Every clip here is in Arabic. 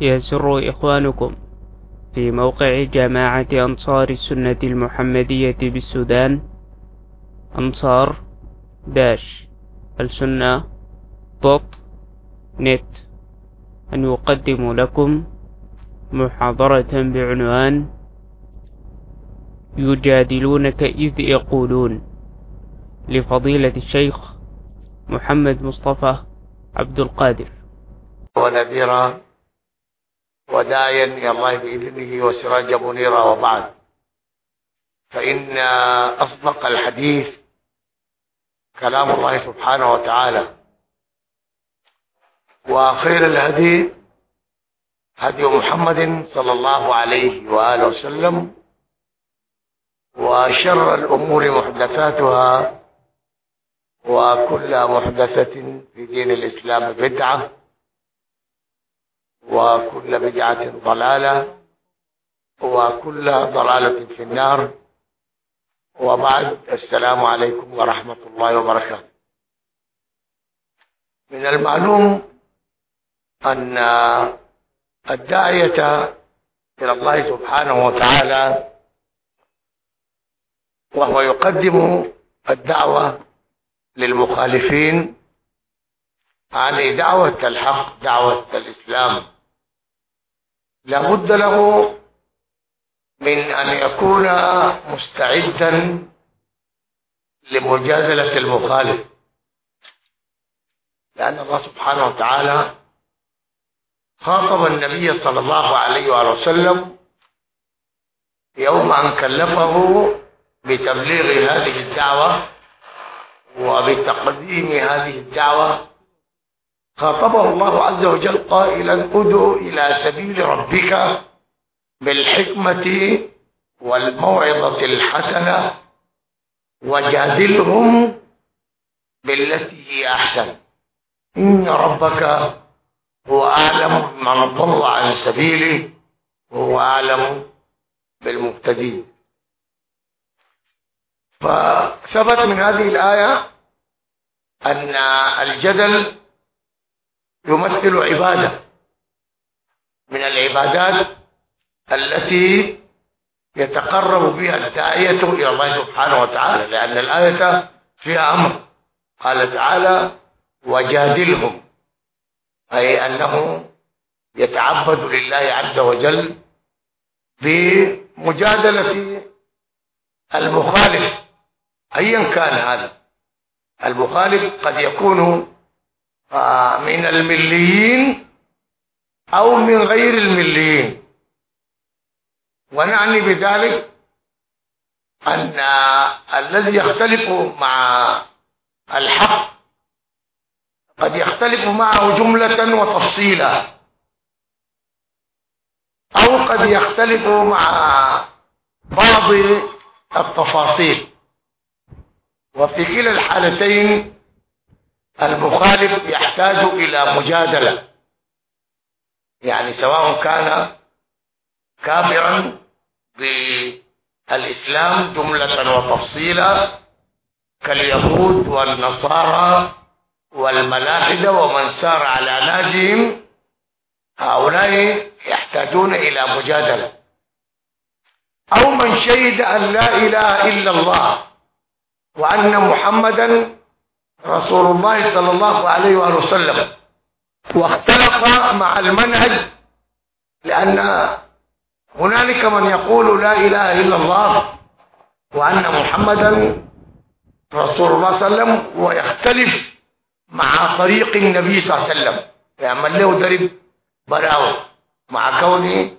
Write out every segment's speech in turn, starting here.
يسر إخوانكم في موقع جماعة أنصار السنة المحمدية بالسودان أنصار داش السنة دوت نت. أن يقدم لكم محاضرة بعنوان يجادلونك إذ يقولون. لفضيلة الشيخ محمد مصطفى عبد القادر. ونذيرا وداعيا إلى الله بإذنه وسراجا منيرا وبعد. فإن أصدق الحديث كلام الله سبحانه وتعالى. وخير الهدي هدي محمد صلى الله عليه وآله وسلم. وشر الأمور محدثاتها. وكل محدثة في دين الإسلام بدعة. وكل بدعة ضلالة وكل ضلالة في النار. وبعد السلام عليكم ورحمة الله وبركاته. من المعلوم أن الداعية إلى الله سبحانه وتعالى وهو يقدم الدعوة للمخالفين عن دعوة الحق دعوة الإسلام. لابد له من أن يكون مستعدا لمجادلة المخالف. لأن الله سبحانه وتعالى خاطب النبي صلى الله عليه وآله وسلم يوم أن كلفه بتبليغ هذه الدعوة وبتقديم هذه الدعوة خاطبه الله عز وجل قائلا ادعو إلى سبيل ربك بالحكمة والموعظة الحسنة وجادلهم بالتي هي أحسن. إن ربك هو أعلم من ضل عن سبيله وهو أعلم بالمهتدين. فثبت من هذه الآية أن الجدل يمثل عبادة. من العبادات التي يتقرب بها الداعية إلى الله سبحانه وتعالى لأن الآية فيها أمر. قال تعالى وجادلهم أي أنه يتعبد لله عز وجل بمجادلة المخالف. أيا كان هذا. المخالف قد يكون من المليين أو من غير المليين. ونعني بذلك أن الذي يختلف مع الحق قد يختلف معه جملة وتفصيلا. أو قد يختلف مع بعض التفاصيل. وفي كلا الحالتين المخالف يحتاج إلى مجادلة. يعني سواء كان كافرا بالإسلام جملة وتفصيلا كاليهود والنصارى والملاحدة ومن سار على ناجهم هؤلاء يحتاجون إلى مجادلة. أو من شهد أن لا إله إلا الله وأن محمدا رسول الله صلى الله عليه وآله وسلم. واختلف مع المنهج لأن هنالك من يقول لا إله إلا الله وأن محمدا رسول الله صلى الله عليه وسلم ويختلف مع طريق النبي صلى الله عليه وسلم. يعمل له درب براو مع كونه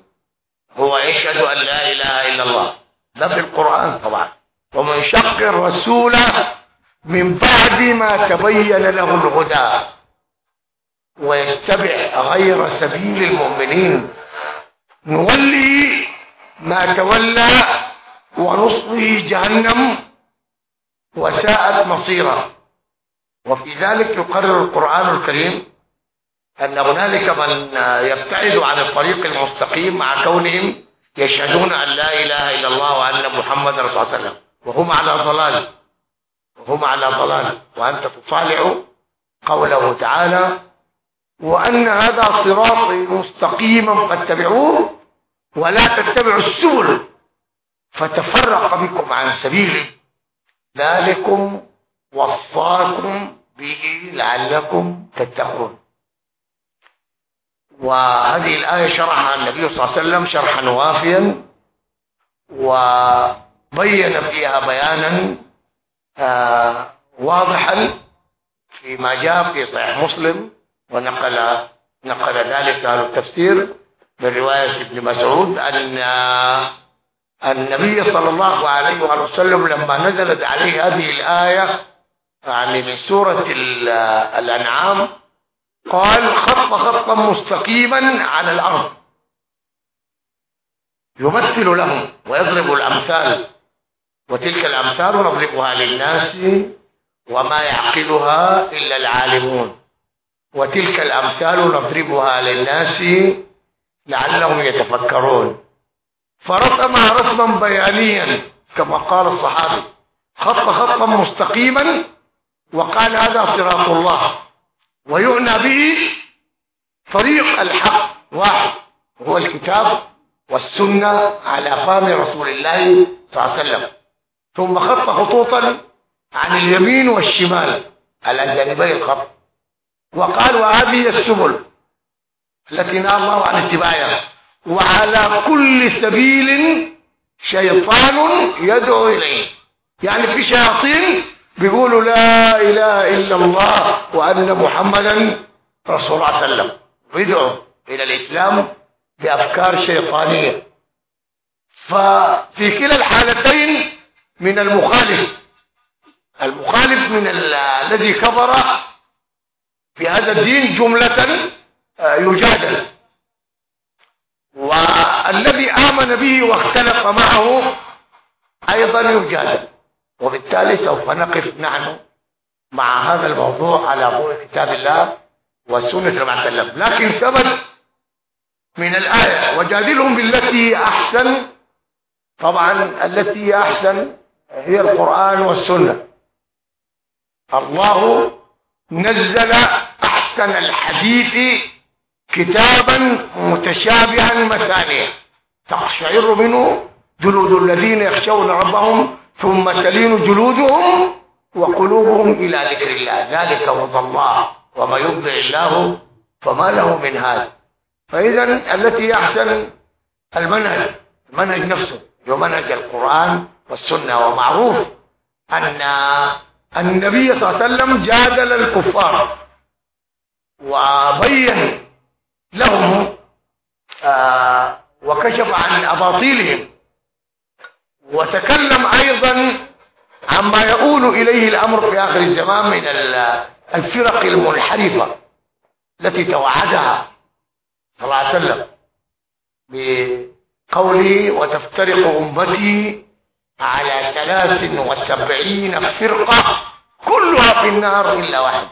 هو يشهد أن لا إله إلا الله. ده في القرآن طبعا. ومن شق الرسول من بعد ما تبين له الهدى ويتبع غير سبيل المؤمنين. نولي ما تولى ونصله جهنم وساءت مصيرا وفي ذلك يقرر القرآن الكريم أن هنالك من يبتعد عن الطريق المستقيم مع كونهم يشهدون أن لا إله إلا الله وأن محمد رسول الله وهم على ضلال. وهم على ضلال وأنت تطالع قوله تعالى وأن هذا صراطي مستقيما فاتبعوه ولا تتبعوا السبل فتفرق بكم عن سبيله ذلكم وصاكم به لعلكم تتقون. وهذه الآية شرحها النبي صلى الله عليه وسلم شرحا وافيا وبين فيها بيانا واضحا فيما جاء في صحيح مسلم ونقل نقل ذلك أهل التفسير من رواية ابن مسعود أن النبي صلى الله عليه وسلم لما نزلت عليه هذه الآية يعني من سورة الأنعام قال خط خطا مستقيما على الأرض. يمثل لهم ويضرب الأمثال. وتلك الأمثال نضربها للناس وما يعقلها إلا العالمون. وتلك الأمثال نضربها للناس لعلهم يتفكرون. فرسمها رسما بيانيا كما قال الصحابي خط خطا مستقيما وقال هذا صراط الله ويعنى به طريق الحق واحد وهو الكتاب والسنة على فهم رسول الله صلى الله عليه وسلم. ثم خط خطوطا عن اليمين والشمال. على جانبي الخط وقال وهذه السبل التي نهى الله عن اتباعها. وعلى كل سبيل شيطان يدعو إليه. يعني في شياطين بيقولوا لا إله إلا الله وأن محمدا رسول الله صلى الله عليه وسلم. ويدعوا إلى الإسلام بأفكار شيطانية. ففي كلا الحالتين من المخالف. المخالف من الذي كفر في هذا الدين جملة آه، يجادل. والذي آمن به واختلف معه أيضا يجادل. وبالتالي سوف نقف نحن مع هذا الموضوع على ضوء كتاب الله والسنة صلى الله عليه وسلم. لكن ثبت من الآية وجادلهم بالتي أحسن. طبعا التي أحسن هي القرآن والسنة. الله نزل أحسن الحديث كتابا متشابها مثانيا تقشعر منه جلود الذين يخشون ربهم ثم تلين جلودهم وقلوبهم إلى ذكر الله. ذلك هدى الله وما يرضي الله فما له من هذا. فإذا التي أحسن المنهج المنهج نفسه. هو منهج القرآن والسنة ومعروف أن النبي صلى الله عليه وسلم جادل الكفار وبين لهم آه وكشف عن أباطيلهم وتكلم أيضا عما يؤول إليه الأمر في آخر الزمان من الفرق المنحرفة التي توعدها صلى الله عليه وسلم بقوله وتفترق أمتي على ثلاث وسبعين فرقة كلها في النار إلا واحد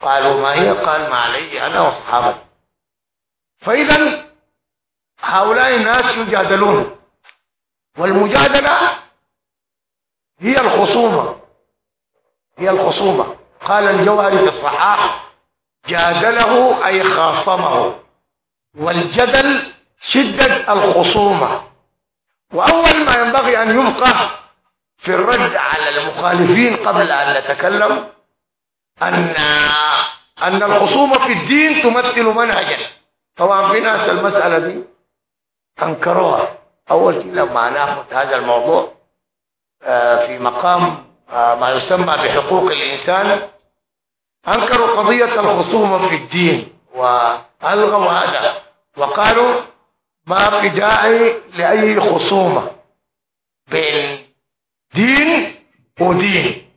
قالوا ما هي؟ قال ما علي أنا وصحابتي فإذا هؤلاء الناس يجادلون والمجادلة هي الخصومة هي الخصومة. قال الجوهري في الصحاح جادله أي خاصمه والجدل شدة الخصومة. وأول ما ينبغي أن يبقى في الرد على المخالفين قبل أن نتكلم أن أن الخصومة في الدين تمثل منهجا. طبعا في ناس المسألة دي أنكروها. أول شيء لما ناخذ هذا الموضوع آه، في مقام آه، ما يسمى بحقوق الإنسان أنكروا قضية الخصومة في الدين وألغوا هذا. وقالوا ما في داعي لأي خصومة بين دين ودين.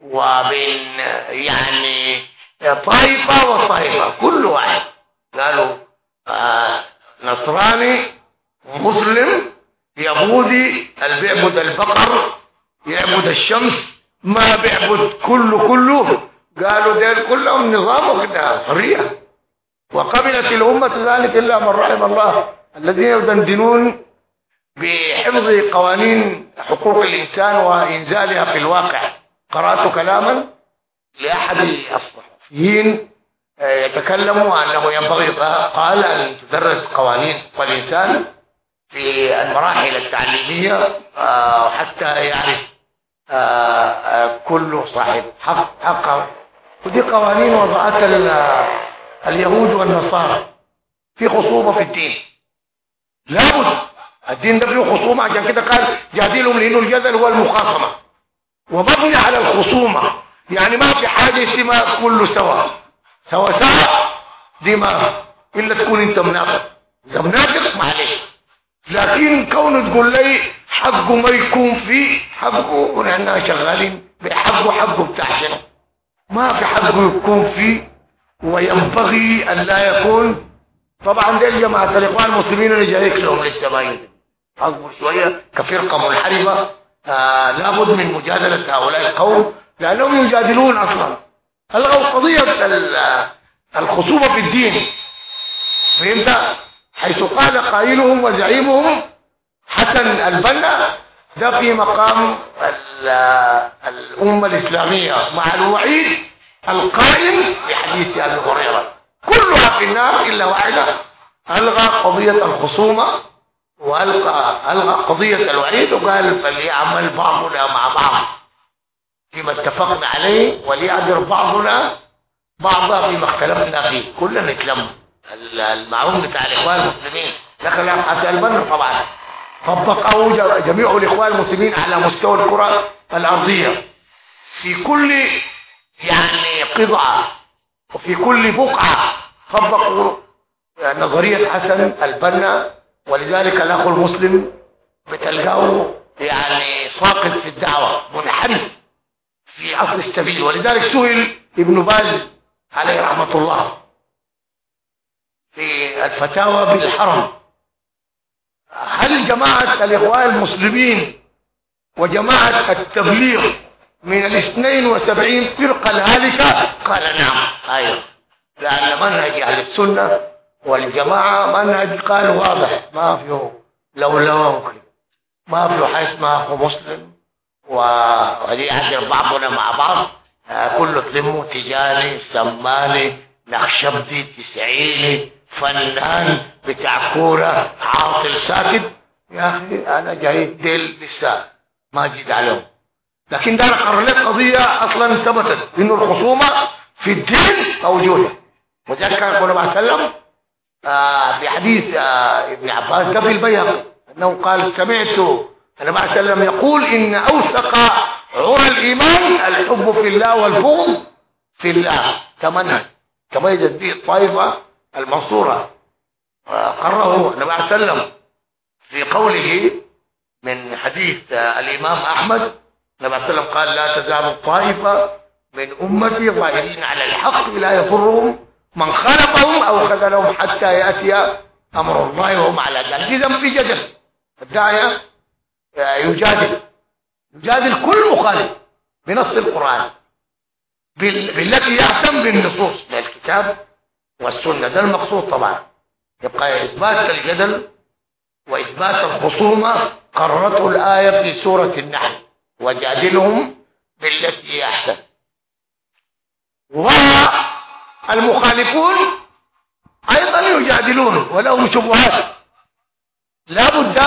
وبين يعني طائفة وطائفة كل واحد. قالوا آه نصراني مسلم يهودي اللي بيعبد البقر يعبد الشمس؟ ما بيعبد كله كله. قالوا ديل كلهم نظام وكده حرية. وقبلت الأمة ذلك إلا من رحم الله. الذين يدندنون بحفظ قوانين حقوق الإنسان وإنزالها في الواقع. قرأت كلاما لأحد الصحفيين يتكلم أنه ينبغي قال أن تدرس قوانين والإنسان في المراحل التعليمية آه، حتى يعرف آه، آه، كل صاحب حق حقه ودي قوانين وضعتها اليهود والنصارى في خصومة في الدين. لابد الدين ده فيه خصومة عشان كده قال جادلهم لأنه الجدل هو المخاصمة. ومبني على الخصومة. يعني ما في حاجة اسمها كله سوا. سوا سوا. دي ما إلا تكون أنت منافق. إذا منافق معلش. لكن كون تقول لي حقه ما يكون فيه حقه ونحن شغالين. بحقه حقه بتاع شنو؟ ما في حقه يكون فيه. وينبغي أن لا يكون. طبعا دي جماعة الإخوان المسلمين اللي جايك لهم ما اصبر شوية كفرقه منحرفه آه لابد من مجادلة هؤلاء القوم لأنهم يجادلون أصلا. ألغوا قضية الخصومة في الدين. فهمت؟ حيث قال قائلهم وزعيمهم حسن البنا ده في مقام الأمة الإسلامية. مع الوعيد القائم بحديث أبي هريرة. كلها في النار إلا واحدة. ألغى قضية الخصومة وألغى ألغى قضية الوعيد وقال فليعمل بعضنا مع بعض فيما اتفقنا عليه وليعذر بعضنا بعضا فيما اختلفنا فيه. كلنا نتلم. المعروف بتاع الإخوان المسلمين. دخل حتى البنا طبعا. طبقه جميع الإخوان المسلمين على مستوى الكرة الأرضية. في كل يعني قطعه وفي كل بقعة طبقوا نظرية حسن البنا ولذلك الأخ المسلم بتلقاه يعني ساقط في الدعوة منحرف في اصل السبيل. ولذلك سئل ابن باز عليه رحمة الله في الفتاوى بالحرم. هل جماعة الإخوان المسلمين وجماعة التبليغ من الاثنين وسبعين فرقة الهالكة؟ قال نعم. أيوه. لأن منهج أهل السنة والجماعة منهج قال واضح ما فيه لولو ما فيه حاجة اسمها مسلم. ودي عشر بعضنا مع بعض. كله تلمه تجاري سماني نخشبدي تسعيني فنان بتاع كورة عاطل ساكت. يا أخي أنا جاي ديل لسه ما جيت عليهم. لكن ده أنا قرر لك قضية أصلا ثبتت إنه الخصومة في الدين موجودة. وذلك كان النبي عليه وسلم آه بحديث آه ابن عباس ده في أنه قال سمعت النبي عليه وسلم يقول إن أوثق عرى الإيمان الحب في الله والبغض في الله. كمنهج كما يجد به الطائفة المنصورة. قرره النبي عليه وسلم في قوله من حديث الإمام أحمد النبي عليه وسلم قال لا تزال الطائفة من أمتي ظاهرين على الحق لا يضرهم من خالفهم أو خذلهم حتى يأتي أمر الله وهم على ذلك إذا في جدل الداعية يجادل يجادل كل مخالف بنص القرآن بالتي يهتم بالنصوص للكتاب والسنة ده المقصود طبعا يبقى إثبات الجدل وإثبات الخصومة قررته الآية في سورة النحل وجادلهم بالتي هي أحسن. والمخالفون أيضا يجادلون ولهم شبهات. لا بد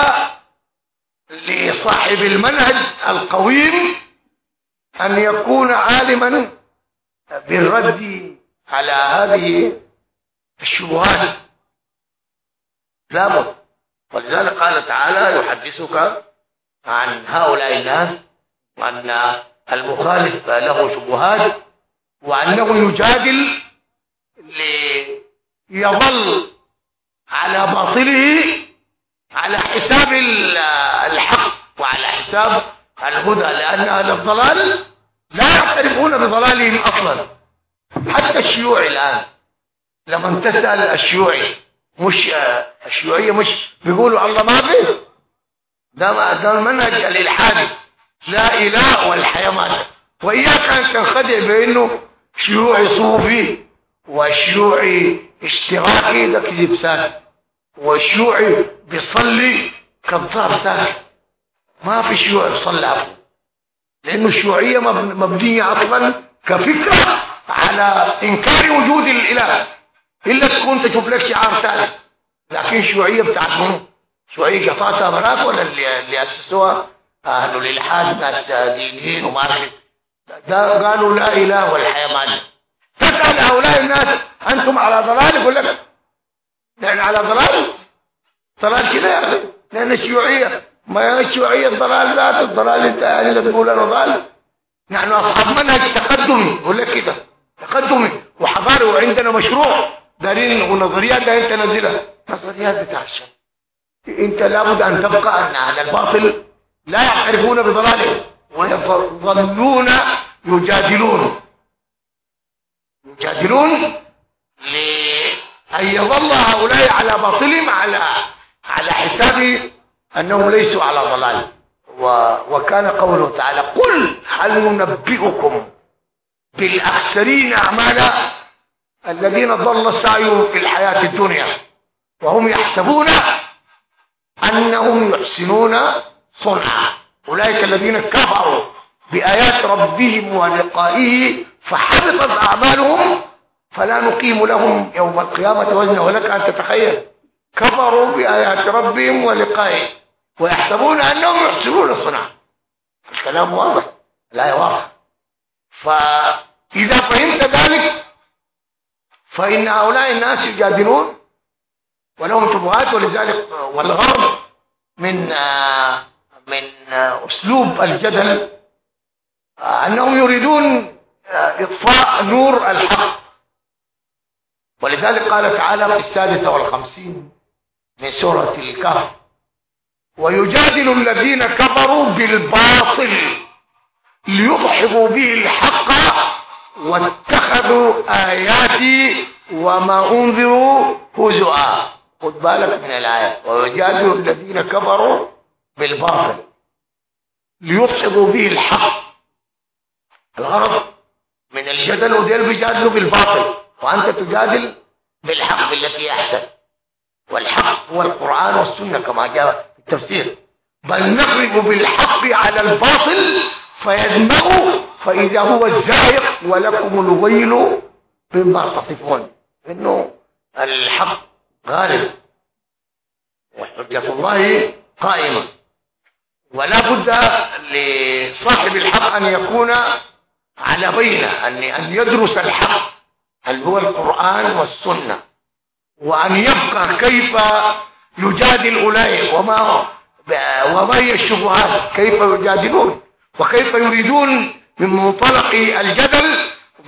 لصاحب المنهج القويم أن يكون عالما بالرد على هذه الشبهات. لابد ولذلك قال تعالى يحدثك عن هؤلاء الناس وأن المخالف له شبهات وأنه يجادل ليظل على باطله على حساب الحق وعلى حساب الهدى لأن أهل الضلال لا يعترفون بضلالهم أصلا. حتى الشيوع الآن لما تسأل الشيوعي مش الشيوعية مش بيقولوا الله ما في ده ده المنهج الالحادي لا إله والحياة مات وإياك أن تنخدع بأنه شيوعي صوفي وشيوعي اشتراكي ده كذب ساكت وشيوعي بيصلي كذاب ساكت ما في شيوعي بيصلي عفوا. لأنه الشيوعية مبنية أصلا كفكرة على إنكار وجود الإله. إلا تكون تشوف لك شعار ثاني. لكن الشيوعية بتاعت منه شيوعية قطعتها براك ولا اللي, اللي أسسوها؟ أهل الإلحاد ناس دينيين وما أعرف ده قالوا لا إله والحياة مالي تسأل هؤلاء الناس أنتم على ضلال يقول لك؟ نحن على ضلال؟ ضلال شنو يا أخي. لأن الشيوعية ما هي الشيوعية الضلال ذات الضلال انت يعني تقول أنا ضال. نحن أصحاب منهج تقدمي. يقول لك كده. تقدمي. وحضاري وعندنا مشروع. دارين ونظريات ده أنت نزلها نظريات بتاع الشر. أنت لابد أن تبقى ان على الباطل لا يعترفون بضلاله ويظلون يجادلون. يجادلون لأن يظل هؤلاء على باطلهم على على حساب أنهم ليسوا على ضلال. وكان قوله تعالى قل هل ننبئكم بالأخسرين أعمالا الذين ضل سعيهم في الحياة الدنيا وهم يحسبون أنهم يحسنون صنعا أولئك الذين كفروا بآيات ربهم ولقائه فحبطت أعمالهم فلا نقيم لهم يوم القيامة وزنا. ولك أن تتخيل كفروا بآيات ربهم ولقائه ويحسبون أنهم يحسنون صنعا الكلام واضح لا واضح فإذا فهمت ذلك فإن هؤلاء الناس يجادلون ولهم شبهات ولذلك والغرب من من أسلوب الجدل. أنهم يريدون إطفاء نور الحق. ولذلك قال تعالى في السادسة والخمسين من سورة الكهف ويجادل الذين كفروا بالباطل ليضحضوا به الحق واتخذوا آياتي وما أنذروا هزؤا. خد بالك من الآية. ويجادل الذين كفروا بالباطل ليضحضوا به الحق. الغرض من الجدل وديل بيجادلوا بالباطل. وأنت تجادل بالحق بالتي أحسن. والحق هو القرآن والسنة كما جاء في التفسير. بل نقرب بالحق على الباطل فيدمغ فإذا هو الزائق ولكم الويل مما تصفون. إنه الحق غالب. وحجة الله قائمة. ولا بد لصاحب الحق أن يكون على بينة أن أن يدرس الحق اللي هو القرآن والسنة. وأن يبقى كيف يجادل أولئك وما وما هي الشبهات كيف يجادلون وكيف يريدون من منطلق الجدل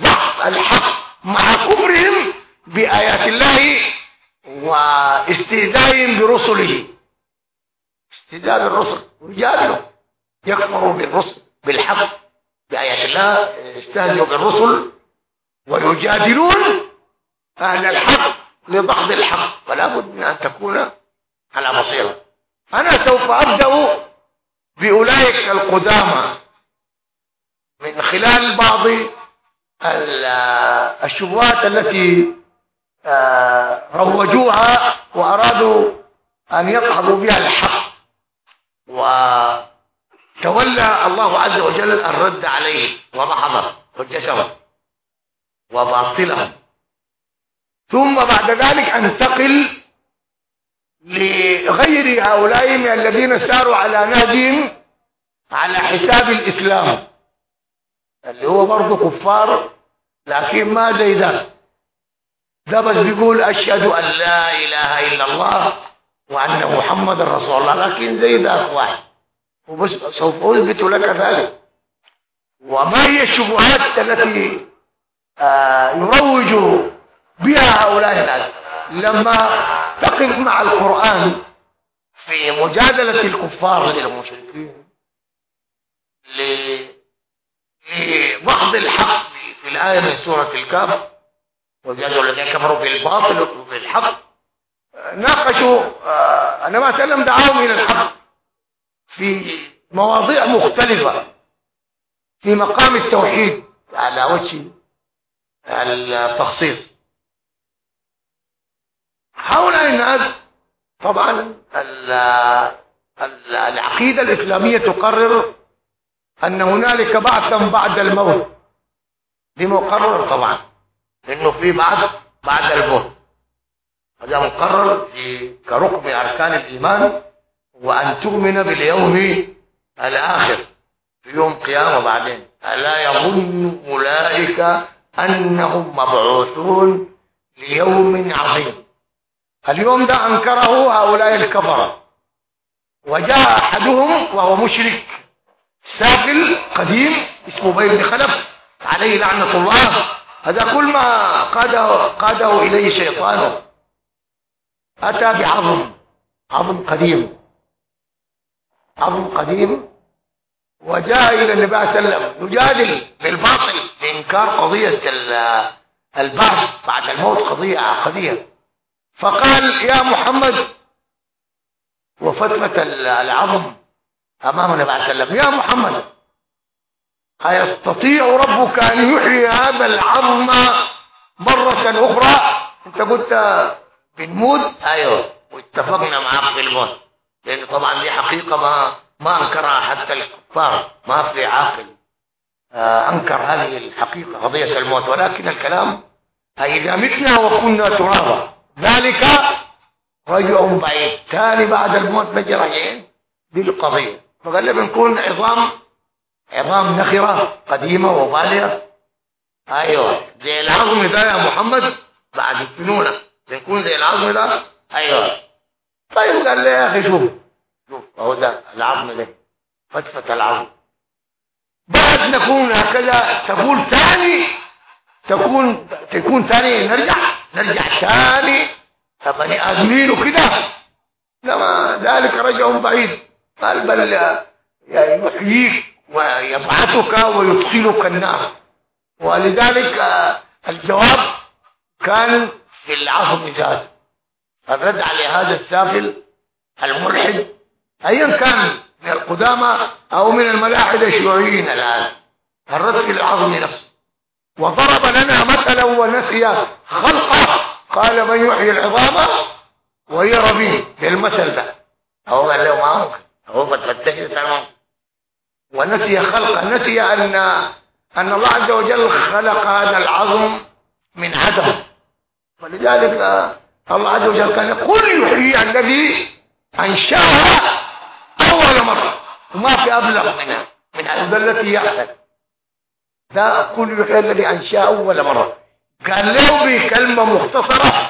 ضعف الحق مع كفرهم بآيات الله واستهزائهم برسله. استهزاء بالرسل ويجادلوا يكفروا بالرسل بالحق بآيات الله يستهزئوا بالرسل ويجادلون أهل الحق لضغط الحق فلا بد من أن تكون على بصيرة. أنا سوف أبدأ بأولئك القدامى من خلال بعض الشبهات التي آه، روجوها وأرادوا أن يقعدوا بها الحق. وتولى الله عز وجل الرد عليه وضحض حجتهم وباطلهم. ثم بعد ذلك انتقل لغير هؤلاء الذين ساروا على نهجهم على حساب الإسلام اللي هو برضه كفار لكن ما زي ده ده بس بيقول أشهد أن لا إله إلا الله وأن محمد رسول الله لكن زي ده واحد وبس سوف أثبت لك ذلك. وما هي الشبهات التي آه، يروج بها هؤلاء الناس؟ لما تقف مع القرآن في مجادلة الكفار للمشركين لبعض الحق في الآية من سورة الكهف وجادوا الذين كفروا بالباطل وبالحق. ناقشوا أنا ما أتكلم دعاهم إلى الحق. في مواضيع مختلفة. في مقام التوحيد على وجه التخصيص. هؤلاء الناس طبعا العقيدة الإسلامية تقرر أن هنالك بعثا بعد الموت. دي مقرر طبعا. إنه في بعد بعد الموت. هذا مقرر كركن أركان الإيمان وأن تؤمن باليوم الآخر في يوم قيامة بعدين. الا يظن أولئك أنهم مبعوثون ليوم عظيم. اليوم ده أنكره هؤلاء الكفرة. وجاء أحدهم وهو مشرك سافل قديم اسمه بي بن خلف عليه لعنة الله. هذا كل ما قاده, قاده إليه شيطانه أتى بعظم عظم قديم. عظم قديم. وجاء إلى النبي صلى الله عليه وسلم يجادل بالباطل بإنكار قضية البعث بعد الموت قضيه عقديه فقال يا محمد وفتمة العظم أمام النبي عليه وسلم يا محمد أيستطيع ربك أن يحيي هذا العظم مرة أخرى؟ أنت قلت بنموت؟ أيوه واتفقنا معك في الموت لأن طبعا دي حقيقة ما ما أنكرها حتى الكفار ما في عاقل. آه، أنكر هذه الحقيقة قضية الموت. ولكن الكلام إذا متنا وكنا ترابا ذلك رجع بعيد. ثاني بعد الموت بجي راجعين دي لي بنكون عظام عظام نخرة قديمة وبالية أيوه زي العظم ده يا محمد بعد الفنونة. بنكون زي العظم ده؟ أيوه. طيب قال لي يا أخي شوف. شوف أهو ده العظم ده فتفة العظم. بعد نكون هكذا تقول ثاني تكون تكون ثاني نرجع نرجع ثاني. بني ادمين وكده؟ لما ذلك رجع بعيد. قال بل يحييك ويبعثك ويدخلك النار. ولذلك الجواب كان في العصر ذاته. الرد على هذا السافل الملحد ايا كان من القدامى أو من الملاحدة الشيوعيين الآن الرد في العظم نفسه. وضرب لنا مثلا ونسي خلقه قال من يحيي العظام وهي رميم بالمثل ده. هو قال له ما ممكن هو بتفتش تمام ونسي خلق نسي أن أن الله عز وجل خلق هذا العظم من عدم. ولذلك الله عز وجل كان يقول يحيي الذي أنشأها أول مرة. وما في أبلغ منها من التي يحسن ده قل يحيي الذي أنشأها أول مرة. قال له بكلمة مختصرة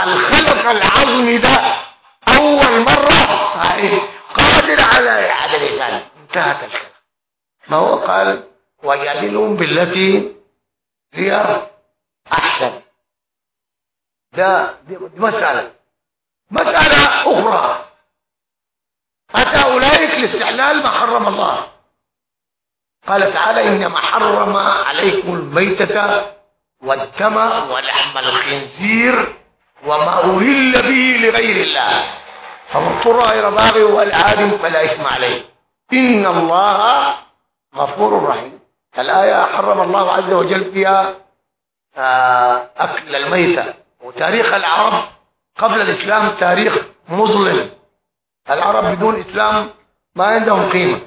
الخلق العظمي ده أول مرة. قادر على إعادة الإنسان. انتهت الكلام. ما هو؟ قال وجادلهم بالتي هي أحسن. ده مسألة. مسألة أخرى. أتى أولئك لاستحلال ما حرم الله. قال تعالى إنما حرم عليكم الميتة والدم ولحم الخنزير وما أهل به لغير الله. فمن اضطر غير باغي والعاد فلا إثم عليه. إن الله غفور رحيم. الآية حرم الله عز وجل فيها آه، أكل الميتة. وتاريخ العرب قبل الإسلام تاريخ مظلم. العرب بدون إسلام ما عندهم قيمة.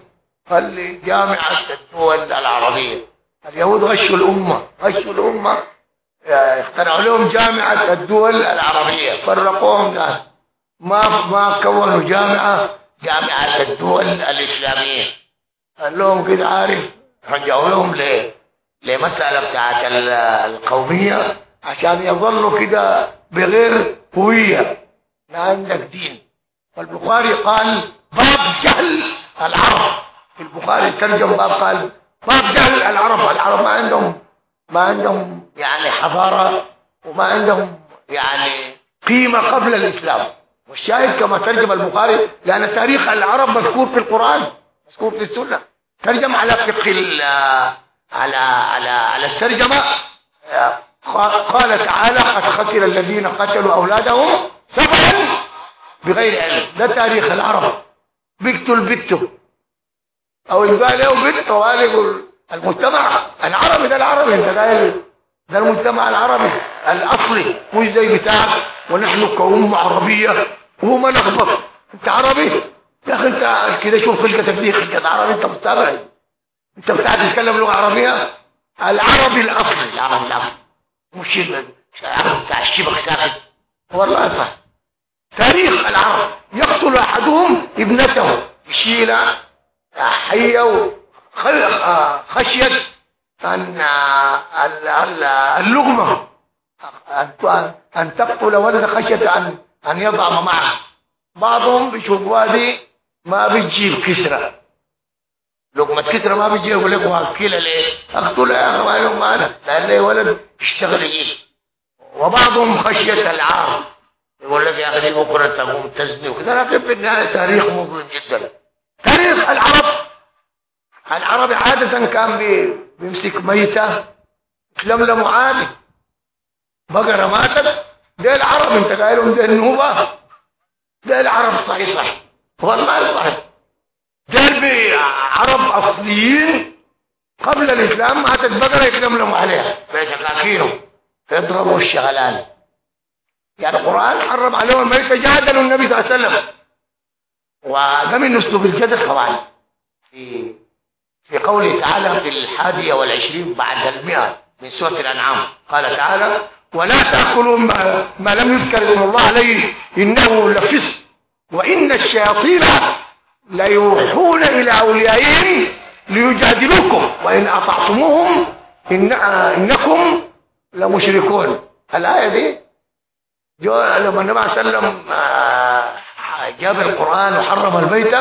جامعة الدول العربية اليهود غشوا الأمة غشوا الأمة اخترعوا لهم جامعة الدول العربية فرقوهم ناس ما ما كونوا جامعة جامعة الدول الإسلامية. قال لهم كده عارف رجعوا لهم ل لمسألة بتاعت القومية. عشان يظلوا كده بغير هوية ما عندك دين. فالبخاري قال باب جهل العرب. في البخاري ترجم باب قال ما بجهل العرب. العرب ما عندهم ما عندهم يعني حضارة وما عندهم يعني قيمة قبل الإسلام. والشاهد كما ترجم البخاري لأن تاريخ العرب مذكور في القرآن مذكور في السنة. ترجم على فقه على على على الترجمة. قال تعالى قد خسر الذين قتلوا أولادهم سبعا بغير علم. ده تاريخ العرب. بيقتل بيته أو يبقى له بنت طوالب المجتمع العربي ده العربي أنت قايل ده المجتمع العربي الأصلي مش زي بتاعك ونحن كأمة عربية وهو نخبط. أنت عربي؟ يا أخي أنت كده شوف خلقتك دي خلقة عربي أنت مستبعد أنت بتاعك تتكلم لغة عربية؟ العربي الأصلي. العربي الاصلي مش العرب بتاع الشبك ساكت والله تاريخ العرب يقتل أحدهم ابنته. يشيلها حية خشية ان اللغمه أن تقتل ولد خشية ان أن يضع معه. بعضهم بيشوفوا هذه ما بتجيب كسرة. لقمة كسرة ما بتجيب يقول لك واكلة ليه؟ اقتلها يا أخي ما لهم معنا لأن لي ولد؟ يشتغل يجيب وبعضهم خشية العار. يقول لك يا أخي بكرة تقوم تزني. وكذا لكن في النهاية تاريخ مظلم جدا. تاريخ العرب. العرب عادة كان بيمسك ميتة يتلملموا عادي. بقرة ماتت. ده العرب. انت قايلهم ده النوبة. ده العرب صحيح صحيح. والله صحيح. ده عرب أصليين قبل الإسلام ماتت بقرة يتلملموا عليها. بيتكاكينهم يضربوا الشغلان. يعني القرآن حرم عليهم الميت جادلوا النبي صلى الله عليه وسلم. وده من أسلوب الجدل طبعا. في في قوله تعالى في الحادية والعشرين بعد المئة من سورة الأنعام. قال تعالى ولا تأكلوا ما, ما لم يذكر اسم الله عليه إنه لفسق. وإن الشياطين ليوحون إلى أوليائهم ليجادلوكم. وإن أطعتموهم إن إنكم لمشركون. الآية دي؟ جو لما النبي صلى الله عليه وسلم جاب القرآن وحرم البيت.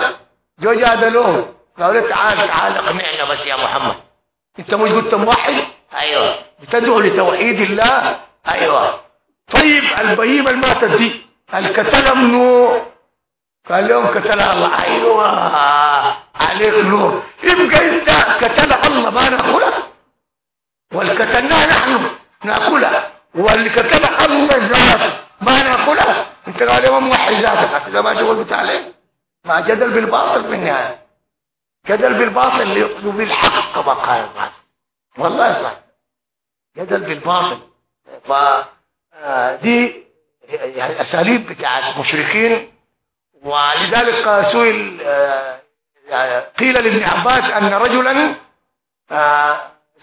جو جادلوه قالوا تعال تعال اقنعنا بس يا محمد. انت مش قلت موحد أيوه. بتدعو لتوحيد الله؟ أيوه. طيب البهيمة الماتت دي الكتله منو قال لهم كتلها الله. أيوه. عليك نور. يبقى انت كتلها الله ما ناكلها والكتلناها نحن. ناكلها واللي كتلها الله ذات ما ناكلها أنت قال لهم موحد ذاتك. إذا ما شغل بتاع ليه ما جدل بالباطل بالنهايه جدل بالباطل ليطلب الحق كما قال الناس والله صح. جدل بالباطل. ف دي يعني أساليب بتاعت مشركين. ولذلك سئل قيل لابن عباس أن رجلا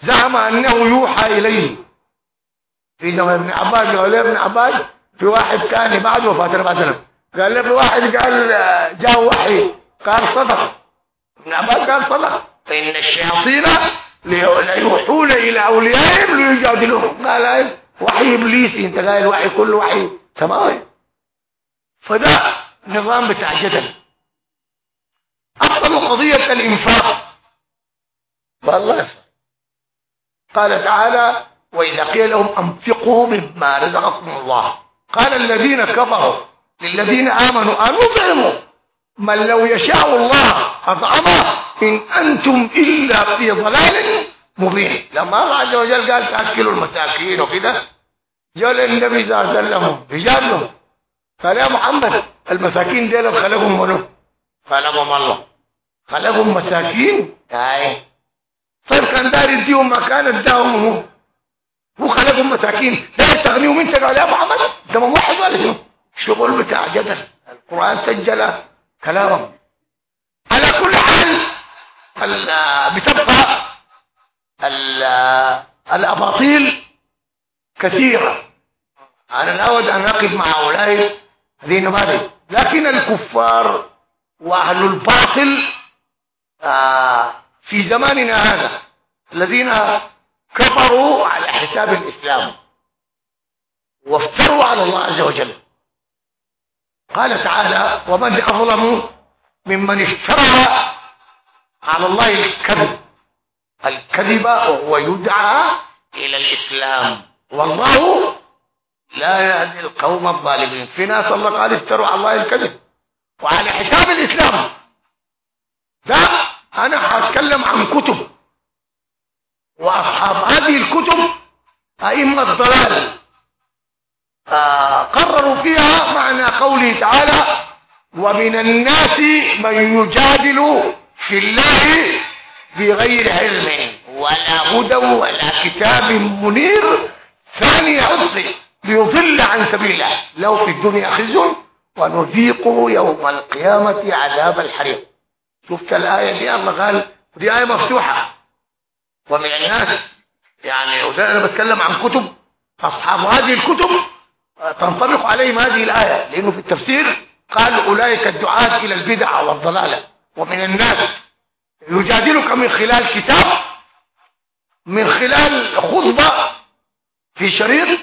زعم أنه يوحى إليه. في زمن ابن عباس قال له ابن عباس في واحد ثاني بعد وفاة النبي صلى الله عليه وسلم. قال له في واحد قال جاء وحي قال صدق. ابن عباس قال صدق. فإن الشياطين ليوحون إلى أوليائهم ليجادلوهم. قال وحي إبليسي انت قايل وحي كله وحي سماوي فده نظام بتاع جدل. أفضل قضية الإنفاق. والله قال تعالى وإذا قيل لهم أنفقوا مما رزقكم الله. قال الذين كفروا للذين آمنوا أنطعموا من لو يشاء الله أطعمه إن أنتم إلا في ضلال مبين. لما الله عز وجل قال تأكلوا المساكين وكده جاء النبي صلى الله عليه وسلم رجال قال يا محمد المساكين دول خلقهم منو؟ خلقهم الله. خلقهم مساكين؟ أي. طيب كان دار يديهم ما كان اداهم هو. هو خلقهم مساكين. لا تغنيهم انت قال يا محمد انت موحد ولا شنو؟ شغل بتاع جدل. القرآن سجل كلامهم على كل حال بتبقى الأباطيل كثيرة. أنا لا أود أن أقف مع هؤلاء هذه نماذج لكن الكفار وأهل الباطل في زماننا هذا الذين كفروا على حساب الإسلام وافتروا على الله عز وجل. قال تعالى ومن أظلم ممن افترى على الله الكذب. الكذب وهو يدعى إلى الإسلام. والله لا يهدي القوم الظالمين. في ناس الله قال افتروا على الله الكذب وعلى حساب الإسلام. ده أنا هتكلم عن كتب. وأصحاب هذه الكتب أئمة الضلال. قرروا فيها معنى قوله تعالى ومن الناس من يجادل في الله بغير علم ولا هدى ولا كتاب منير. ثاني عصر. ليضل عن سبيل الله. لو في الدنيا خزي ونذيقه يوم القيامة عذاب الحريق. شفت الآية دي؟ الله قال دي آية مفتوحة. ومن الناس يعني وده أنا بتكلم عن كتب. أصحاب هذه الكتب تنطبق عليهم هذه الآية. لأنه في التفسير قال أولئك الدعاة إلى البدع والضلالة. ومن الناس يجادلك من خلال كتاب من خلال خطبة في شريط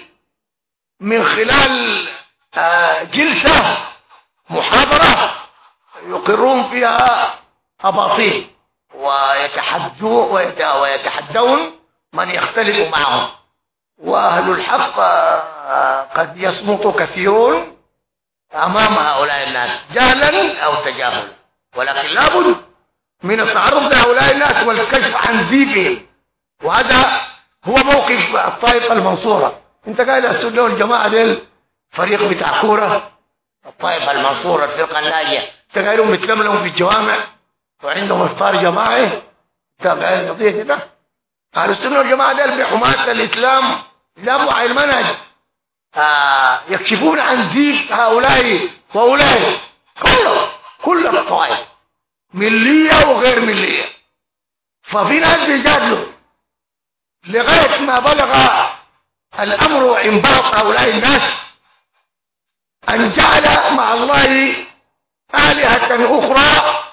من خلال آه، جلسة محاضرة يقرون فيها أباطيل ويتحدون من يختلف معهم. وأهل الحق آه، قد يصمت كثيرون أمام هؤلاء الناس جهلا أو تجاهلا. ولكن لابد من التعرض لهؤلاء الناس والكشف عن زيفهم وهذا هو موقف الطائفة المنصورة. انت قاعد السنة والجماعه ديل فريق بتاع كورة. الطائفة المنصورة الفرقة الناجيه انت قاعدهم بيتلملموا في الجوامع. وعندهم إفطار جماعي. انت قاعد قضيه كده. أهل السنة والجماعه ديل بحماية الإسلام. جابوا على المنهج. آه. يكشفون عن زيف هؤلاء وأولئك كله. كل الطوائف. ملية وغير ملية. ففي ناس بيجادلوا. لغاية ما بلغ الأمر انباط هؤلاء الناس أن جعل مع الله آلهة أخرى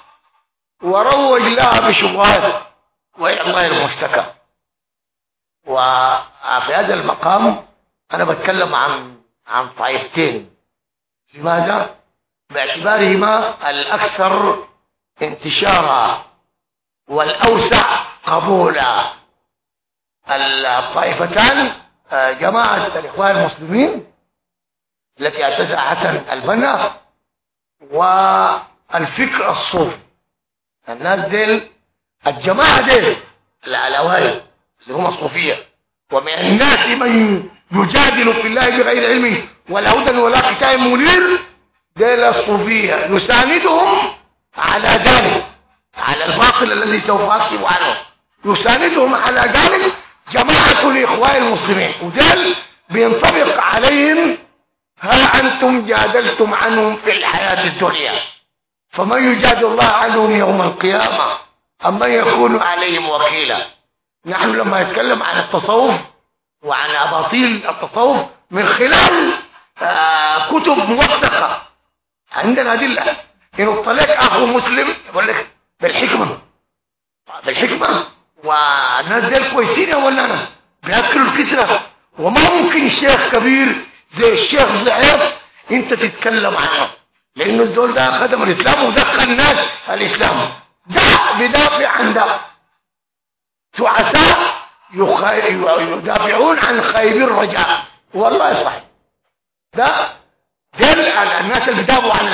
وروج لها بشبهات وإلى الله المشتكى. وفي هذا المقام أنا بتكلم عن عن طائفتين. لماذا؟ باعتبارهما الأكثر انتشارا والأوسع قبولا الطائفتان جماعة الإخوان المسلمين التي أسسها حسن البنا والفكر الصوفي. الناس ديل الجماعة ديل العلوية اللي هم الصوفية. ومن الناس من يجادل في الله بغير علمه ولا هدى ولا كتاب منير ديل الصوفية. يساندهم على ذلك على الباطل الذي سوف أكتب عنه. يساندهم على ذلك جماعة الإخوان المسلمين. وديل بينطبق عليهم هل أنتم جادلتم عنهم في الحياة الدنيا؟ فمن يجادل الله عنهم يوم القيامة أما يكون عليهم وكيلا؟ نحن لما نتكلم عن التصوف وعن أباطيل التصوف من خلال آه كتب موثقة عندنا أدلة. إنه الطلاق أخو مسلم يقول لك بالحكمة. بالحكمة. والناس ديل كويسين يا ولانا بياكلوا الكسرة. وما ممكن الشيخ كبير زي الشيخ ضعيف انت تتكلم عنه. لأنه الزول ده خدم الإسلام ودخل الناس الإسلام. ده بدافع عن ده. تعساء يدافعون عن خيب الرجاء. والله صحيح. ده دل الناس اللي بيدافعوا عن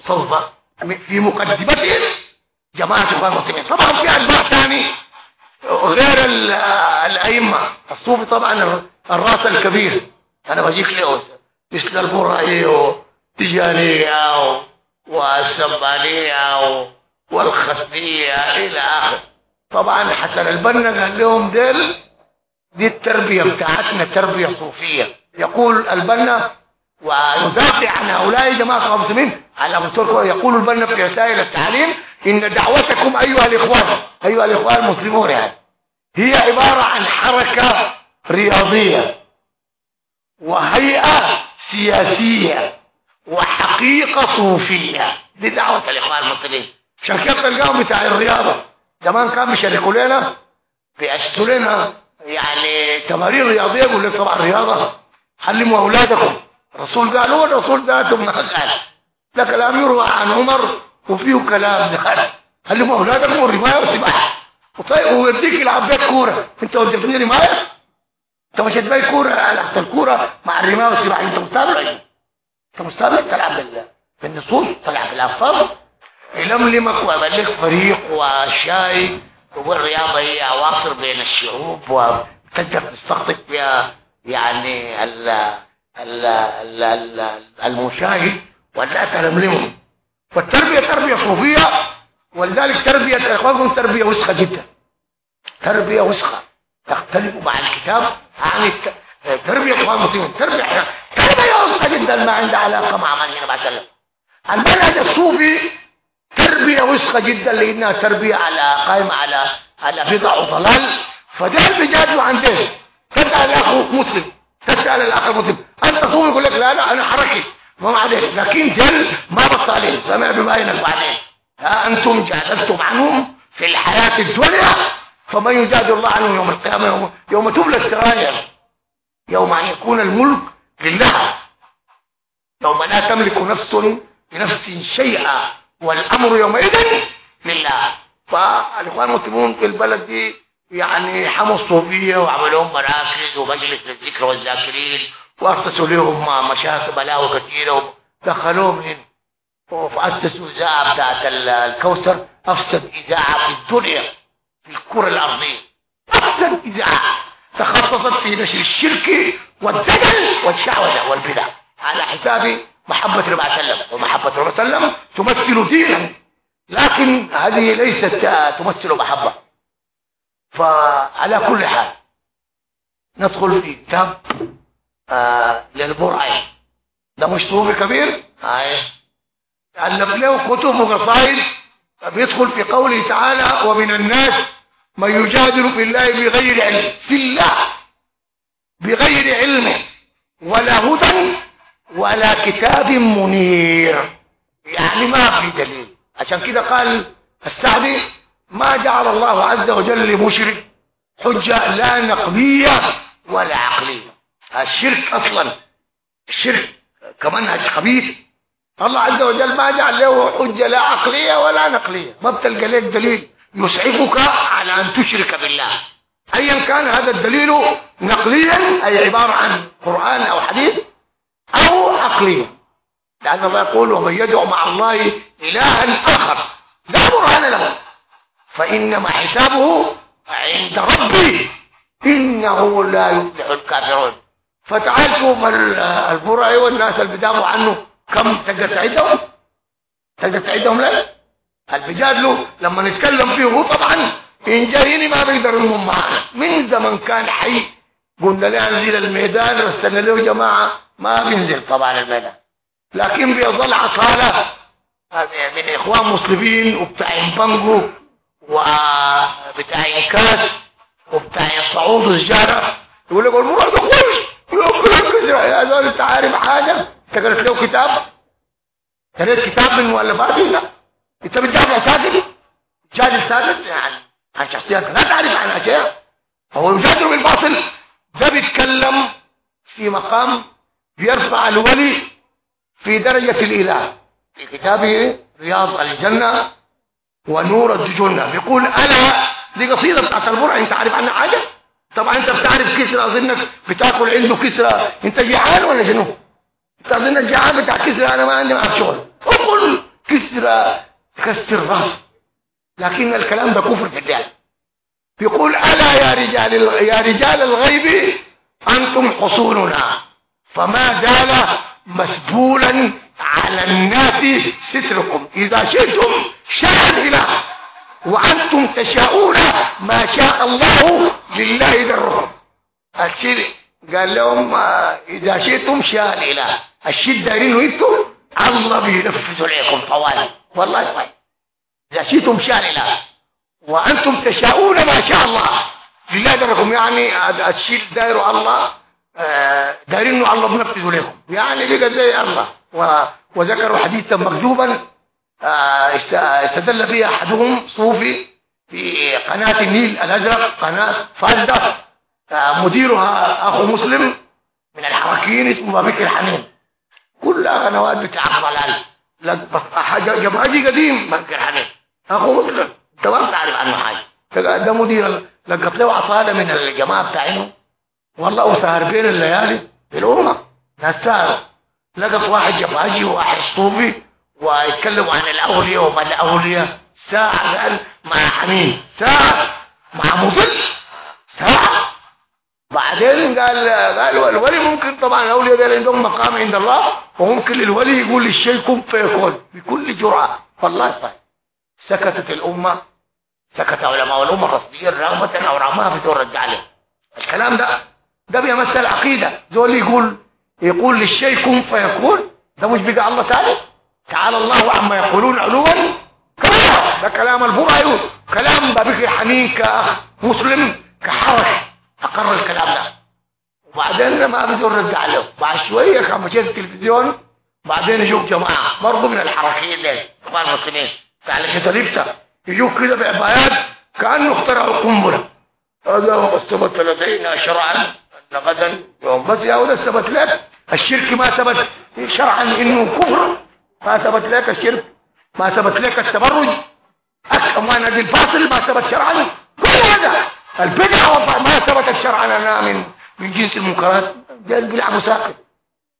الصوفة في مقدمتهم جماعة إخوان المسلمين. طبعا في اتباع ثاني. غير الأئمة. الصوفي طبعا الرأس الكبير. أنا بجيك له مثل البرائي والتجانيه والسبانيه والخفية إلى اخره طبعا حسن البنا قال لهم ديل دي التربية بتاعتنا تربية صوفية. يقول البنا ويدافع عن هؤلاء جماعة المسلمين على مستوى يقول البنا في رسائل التعليم إن دعوتكم أيها الإخوان أيها الإخوان المسلمون يعني هي عبارة عن حركة رياضية وهيئة سياسية وحقيقة صوفية دي دعوة الإخوان المسلمين. كده تلقاهم بتاع الرياضة زمان كان بيشاركوا لنا بيأسسوا لنا يعني تمارين رياضية يقول لك طبعا رياضه علموا أولادكم. الرسول قال هو الرسول ذاته ما قال ده كلام يروى عن عمر وفيه كلام. دخل علموا اولادكم الرمايه والسباحه وطيب ويديك يلعب بيت كورة. أنت وديتني رمايه أنت مش هتبقى كورة؟ على الكوره مع الرمايه والسباحه أنت مستعمل أنت مستعمل تلعب بالنصوص تلعب بالالفاظ يلملمك ويبلغ فريق وشاي والرياضة هي عواصر بين الشعوب وتقدر تستقطب فيها يعني ال ال ال المشاهد ولا تلملمه والتربية تربية صوفية ولذلك تربية اخوانكم تربية وسخة جدا. تربية وسخة. تختلف مع الكتاب عن تربية إخوان المسلمين تربية تربية وسخة جدا ما عندها علاقة مع من هنا بعد المنهج الصوفي تربية وسخة جدا لأنها تربية على قائمة على على بدع وضلال. فده عن ده تسأل أخوك مسلم. تسأل الأخ المسلم. أنت تصوم يقول لك لا لا أنا حركي. ما عليك لكن جل ما بطالين سمع ببينك بعدين ها أنتم جادلتم عنهم في الحياة الدنيا فمن يجادل الله عنهم يوم القيامة يوم, يوم تبلى السراير. يوم أن يكون الملك لله. يوم لا تملك نفس لنفس شيئا والأمر يومئذ لله. فالاخوان المسلمون في البلد دي يعني حموا الصوفيه وعملوا مراكز ومجلس للذكر والذاكرين واسسوا لهم مشاكل بلاوي كثيرة ودخلوهم من واسسوا اذاعه بتاعت الكوثر أفسد إذاعة في الدنيا في الكرة الأرضية. أفسد إذاعة. تخصصت في نشر الشرك والدجل والشعوذه والبدع. على حساب محبة النبي صلى الله عليه وسلم ومحبة النبي صلى الله عليه وسلم تمثل دينا لكن هذه ليست تمثل محبة. فعلى كل حال ندخل في كتاب آه للبرعي. ده مشروب كبير؟ هاي ألف له كتب وقصائد بيدخل في قوله تعالى ومن الناس من يجادل في الله بغير علم. في الله بغير علم ولا هدى ولا كتاب منير. يعني ما في دليل. عشان كده قال السعدي ما جعل الله عز وجل لمشرك حجة لا نقلية ولا عقلية. الشرك أصلا. الشرك كمنهج خبيث. الله عز وجل ما جعل له حجة لا عقلية ولا نقلية. ما بتلقى لك دليل يسعفك على أن تشرك بالله. أيا كان هذا الدليل نقليا أي عبارة عن قرآن أو حديث أو عقليا لأن الله يقول ومن يدعو مع الله إلها آخر. لا برهان له. فإنما حسابه عند ربي إنه لا يفلح الكافرون. فتعال شوف البرعي والناس اللي بيدافعوا عنه. كم تقدر تعدهم تقدر تعدهم لا. البجادلوا لما نتكلم فيه هو طبعا إن جايين ما بيقدروا انهم معنا من زمن كان حي. قلنا له انزل الميدان رسلنا له جماعة. ما بينزل طبعا الميدان. لكن بيظل عصالة. من إخوان مسلمين وبتاع بانجو وبتاع كاس وبتاع الصعود الجارة. يقول لك المراد كويس. لك يا زول انت عارف حاجة؟ انت قرأت له كتاب؟ قرأت كتاب من مؤلفاتي لا انت بتجادل ساكت جادل ساكت؟ يعني عن شخصيات لا تعرف عنها شيء هو يجادل بالباطل. ده بيتكلم في مقام بيرفع الولي في درجة الإله. في كتابه رياض الجنة ونور الدجنة بيقول أنا دي قصيدة بتاعت البرع انت عارف عنها حاجة؟ طبعا أنت بتعرف كسرى أظنك بتاكل عنده كسرى أنت جعان ولا شنو؟ أنت أظنك جعان بتاع كسرى أنا ما عندي معك شغل. أقول كسرى تكسر راس لكن الكلام ده كفر في الرجال. بيقول ألا يا رجال يا رجال الغيب أنتم حصوننا. فما زال مسبولا على الناس ستركم. إذا شئتم شاء الإله وأنتم تشاءون ما شاء الله لله دركم الشيء قال لهم إذا شئتم شاء الإله الشيء دارينه أنتم الله بينفذ عليكم طوال والله طيب. إذا شئتم شاء الإله وأنتم تشاءون ما شاء الله لله دركم يعني الشيء دايره الله دايرين الله بنفذه لكم يعني بقى زي الله وذكروا حديثا مكذوبا استدل به أحدهم صوفي في قناة النيل الأزرق قناة فازدة مديرها أخو مسلم من الحركيين اسمه بابك الحنين كلها قنوات بتاع ضلال. حاجة جبهجي قديم. بابك الحنين أخو مسلم. انت ما بتعرف عنه حاجة. ده مدير لقط له عصاله من الجماعة بتاعينه. والله وسهر بين الليالي. في الامه ناس سهروا لقط واحد جبهجي وواحد صوفي. ويتكلموا عن الأولياء وما الأولياء. ساعة قال مع حميد. ساعة مع مضل ساعة. بعدين قال قالوا الولي ممكن طبعا الأولياء دول عندهم مقام عند الله وممكن الولي يقول للشيء كن فيكون بكل جرأة. والله صحيح. سكتت الأمة سكت علماء الأمة الرسميين رغبة أو رغمها في الرد عليه الكلام ده ده بيمثل العقيده دول يقول يقول للشيء كن فيكون ده مش بقى الله تعالى؟ تعالى الله عما يقولون علوا. كبيرا ده كلام البرعي كلام بابك حنين كأخ مسلم كحركة أقر الكلام ده. وبعدين ما بدون رد عليه. بعد شوية كان مشيت التلفزيون بعدين يجوك جماعة. برضه من الحركيين دي أخوان المسلمين. فعلا كتليفتا يجوك كده بعبايات كأنه اخترعوا قنبلة. هذا هو ثبت لدينا شرعا. غدا يوم بس يا ولد ثبت لك. الشرك ما ثبت. شرعا إنه كفر. ما ثبت لك الشرك ما ثبت لك التبرج. أمانة الباطل ما ثبت شرعا. كل هذا. البدعة ما ثبتت شرعا من من جنس المنكرات. قال بيلعبوا ساكت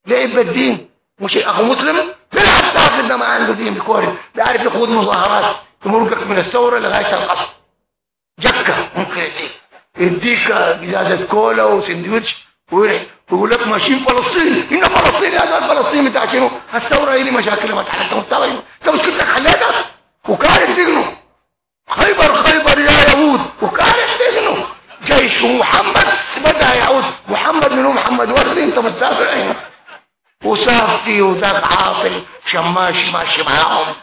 لعب بالدين. مش أخو مسلم. بيلعب ساكت ده ما عنده دين بكوري. بيعرف يخوض مظاهرات. يمرقك من الثورة لغاية القصر. جكة. ممكن يديك يديك إزازة كولا وسندويتش ويقول لك ماشيين فلسطين. إن فلسطين هذا الفلسطين بتاع شنو؟ الثورة هي اللي مشاكل ما مستوى انت مش كنت حليتها وكانت تجنوا خيبر خيبر يا يهود. وكانت تجنوا جيش محمد بدأ يعود محمد منو؟ محمد وردي. انت مستافر اين وصافي وذاك عاطل شماش ماشي معاهم.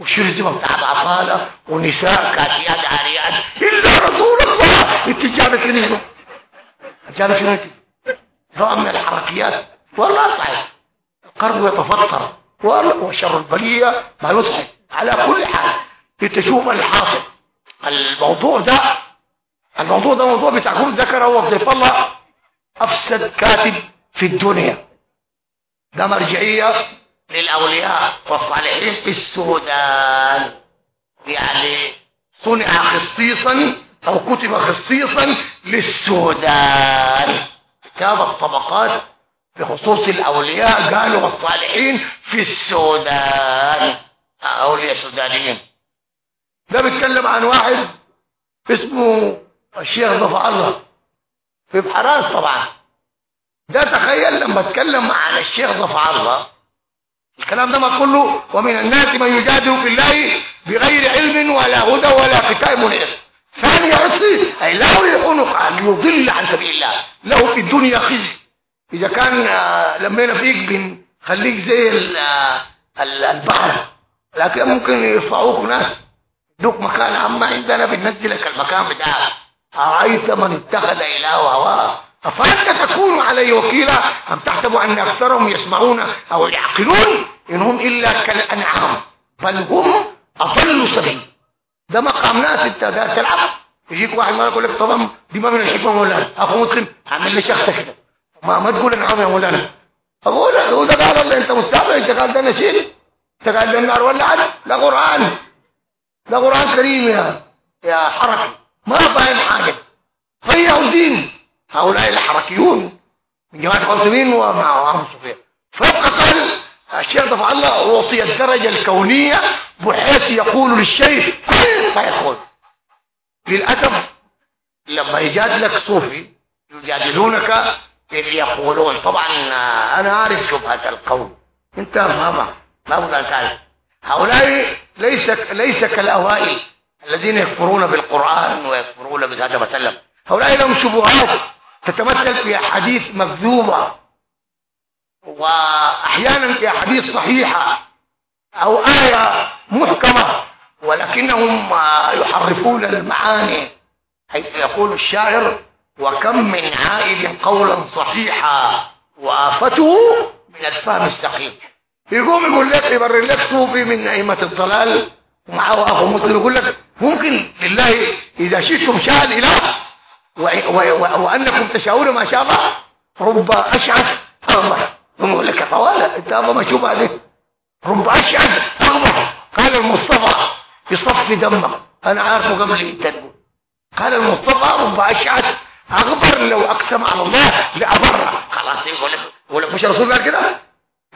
وشرزمة بتاع عفالة ونساء كاسيات عاريات إلا رسول الله. انت جابت لنينه جابت سواء من الحركيات. والله صحيح. القرب يتفطر. وشر البلية ما يصحي على كل حال تشوف الحاصل. الموضوع ده الموضوع ده موضوع بتاع كل ذكر هو ضيف الله. أفسد كاتب في الدنيا. ده مرجعية للأولياء. والصالحين في السودان. يعني صنع خصيصا أو كتب خصيصا للسودان. كتاب الطبقات بخصوص الأولياء قالوا والصالحين في السودان. أولياء سودانيين. ده بيتكلم عن واحد اسمه الشيخ ضفع الله. في بحران طبعا. ده تخيل لما أتكلم عن الشيخ ضفع الله الكلام ده ما كله ومن الناس من يجادل في الله بغير علم ولا هدى ولا كتاب منير. ثاني يعصي أي لا يعنق أن يضل عن سبيل الله. له في الدنيا خزي. إذا كان لمينا فيك بنخليك زي البحر. لكن ممكن يرفعوك ناس. دوك مكان عما عندنا بننزلك المكان بتاعك. أرأيت من اتخذ إله هواه؟ أفأنت تكون عليه وكيلا أم تحسب أن أكثرهم يسمعون أو يعقلون إنهم إلا كالأنعام؟ بل هم أضل سبيل. ده مقام ناس انت ده تلعب. يجيك واحد ما يقول لك طبعا دي ما من الحكمة مولانا أخو مسلم عمل لي شخص كده. ما ما تقول نعم يا مولانا. أقول لك هو ده قال الله أنت مستعبد أنت قال ده نشيد أنت قال ده النار ولعت ده قرآن. ده قرآن كريم يا يا حركي. ما فاهم حاجة. فهي دين هؤلاء الحركيون من جماعة المسلمين ومع عمرو سفيان. فيبقى قال الشيخ دفع الله أعطي الدرجة الكونية بحيث يقول للشيء فيقول للأسف لما يجادلك صوفي يجادلونك يقولون؟ طبعا أنا أعرف شبهة القول. أنت ما ما ما أقول هؤلاء ليس ليس كالأوائل الذين يكفرون بالقرآن ويكفرون بذات وسلم. هؤلاء لهم شبهات تتمثل في أحاديث مكذوبة. وأحيانا في أحاديث صحيحة أو آية محكمة ولكنهم يحرفون المعاني حيث يقول الشاعر وكم من عائد قولا صحيحا وآفته من الفهم السقيم. يقوم يقول لك يبرر لك صوفي من أئمة الضلال ومعه أخو مسلم يقول لك ممكن لله إذا شئتم شاء الإله وأنكم تشاؤون ما شاء الله رب أشعث أغبر يقول لك طوالة انت أبا ما شوف هذه رب أغبر قال المصطفى يصفي دمه أنا عارفه قبل التدبر قال المصطفى رب أشعث أغبر لو أقسم على الله لأبر خلاص يقول لك لك مش الرسول قال كده؟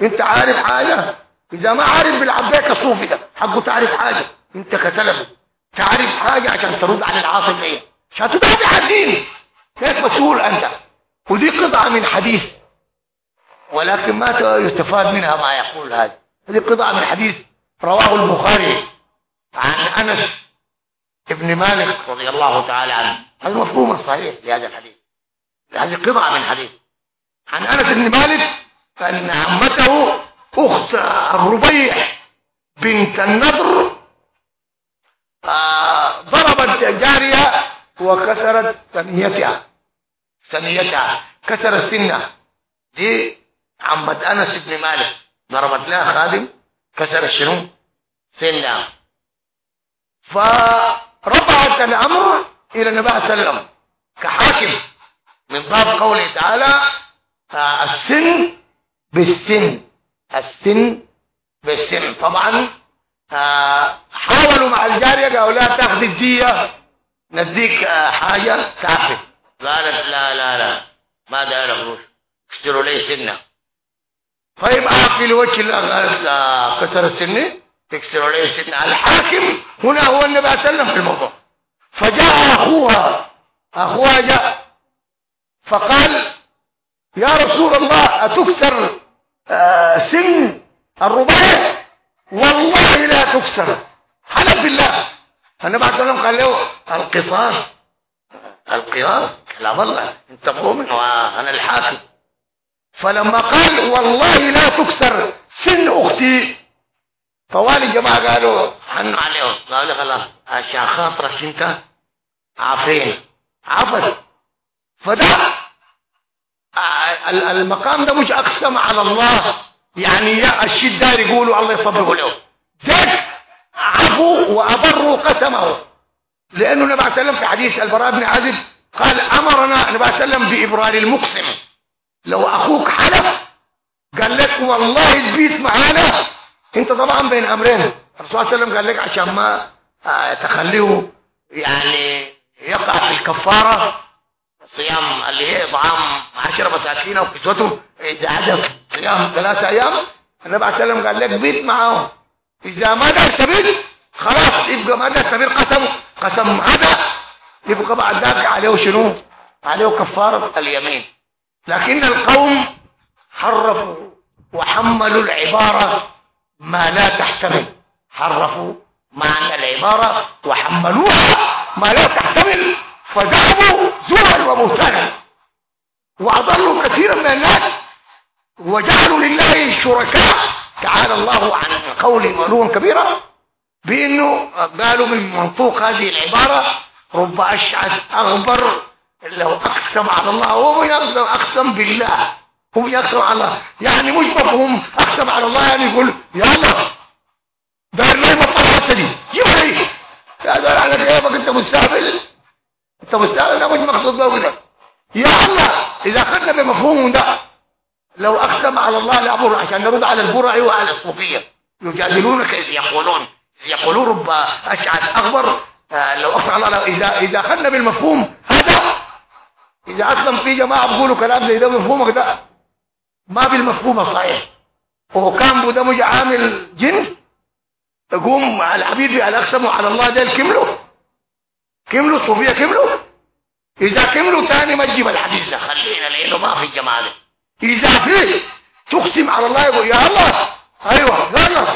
أنت عارف حاجة؟ إذا ما عارف بالعباك الصوفي ده. حقه تعرف حاجة. أنت كتلفه. تعرف حاجة عشان ترد عن العاصم إيه عشان تدافع الدين. كيف مسؤول أنت. ودي قطعة من حديث. ولكن ما يستفاد منها ما يقول هذا؟ هذه قطعة من حديث رواه البخاري عن أنس ابن مالك رضي الله تعالى عنه. هذا مفهوم صحيح لهذا الحديث. هذه قطعة من حديث. عن أنس بن مالك فإن عمته أخت الربيع بنت النضر ضربت جارية وكسرت ثنيتها. ثنيتها. كسر السنة دي عمت أنس بن مالك ضربت لها خادم كسر شنو سنة فرفعت الأمر إلى النبي صلى الله عليه وسلم كحاكم. من باب قوله تعالى السن بالسن. السن بالسن. طبعا آه، حاولوا مع الجارية قالوا لا تاخذ الدية نديك آه، حاجة كافي قالت لا لا لا ما داير اشتروا لي سنة. طيب اعفي لوجه الله قالت لا كسر السنة تكسروا لي سنة الحاكم. هنا هو النبي عليه وسلم في الموضوع. فجاء أخوها. أخوها جاء. فقال يا رسول الله أتكسر آه، سن الرباعي؟ والله لا تكسر. حلف بالله. النبي عليه الصلاه قال له القصاص. القصاص؟ كلام الله أنت مؤمن؟ وأنا الحاكم. فلما قال والله لا تكسر سن أختي طوال الجماعه قالوا حنوا عليهم قالوا خلاص عشان خاطرك انت عافين عفت فده المقام ده مش أقسم على الله يعني الشيء داير يقولوا الله يصبره له. ده عفو وابروا قسمه. لأنه النبي عليه في حديث البراء بن عازب قال أمرنا النبي عليه بإبرار المقسم. لو أخوك حلف قال لك والله تبيت معانا. أنت طبعا بين أمرين. الرسول صلى الله عليه وسلم قال لك عشان ما آه، تخليه يعني يقع في الكفارة صيام اللي هي طعام عشرة مساكين وكسوتهم إذا عدد صيام ثلاثة أيام النبي عليه وسلم قال لك بيت معاهم. إذا ما دار سبيل خلاص يبقى ما دار سبيل قسم قسم هذا. يبقى بعد ذلك عليه شنو؟ عليه كفارة اليمين. لكن القوم حرفوا وحملوا العبارة ما لا تحتمل. حرفوا معنى العبارة وحملوها ما لا تحتمل. فذهبوا زورا وبهتانا. وأضلوا كثيرا من الناس وجعلوا لله شركاء. تعالى الله عن قول علوا كبيرا بأنه قالوا من منطوق هذه العبارة رب أشعث أغبر لو اقسم على الله هو يقسم أقسم بالله. هم يقسم على الله يعني مش مفهوم. أقسم على الله يعني يقول يا الله دار لي مطلعه دي. جيب لي هذا على كيفك أنت مستهبل أنت مستعمل ده مش مقصود ده كده يا الله إذا أخذنا بمفهوم ده لو أقسم على الله لابر عشان نرد على البرع وعلى الصوفية. يجادلونك اذ يقولون يقولون رب أشعث اخبر آه، لو أقسم على الله اذا إذا أخذنا بالمفهوم هذا إذا اقسم في جماعة بيقولوا كلام زي ده مفهومك ده ما بالمفهوم الصحيح. وهو كان ده مش عامل جن تقوم على العبيد على اقسموا على الله ده الكمله كملوا الصوفيه كملوا إذا كملوا ثاني ما تجيب الحديث ده. خلينا لأنه ما في الجماعة إذا في تقسم على الله يقول يا الله. أيوه يلا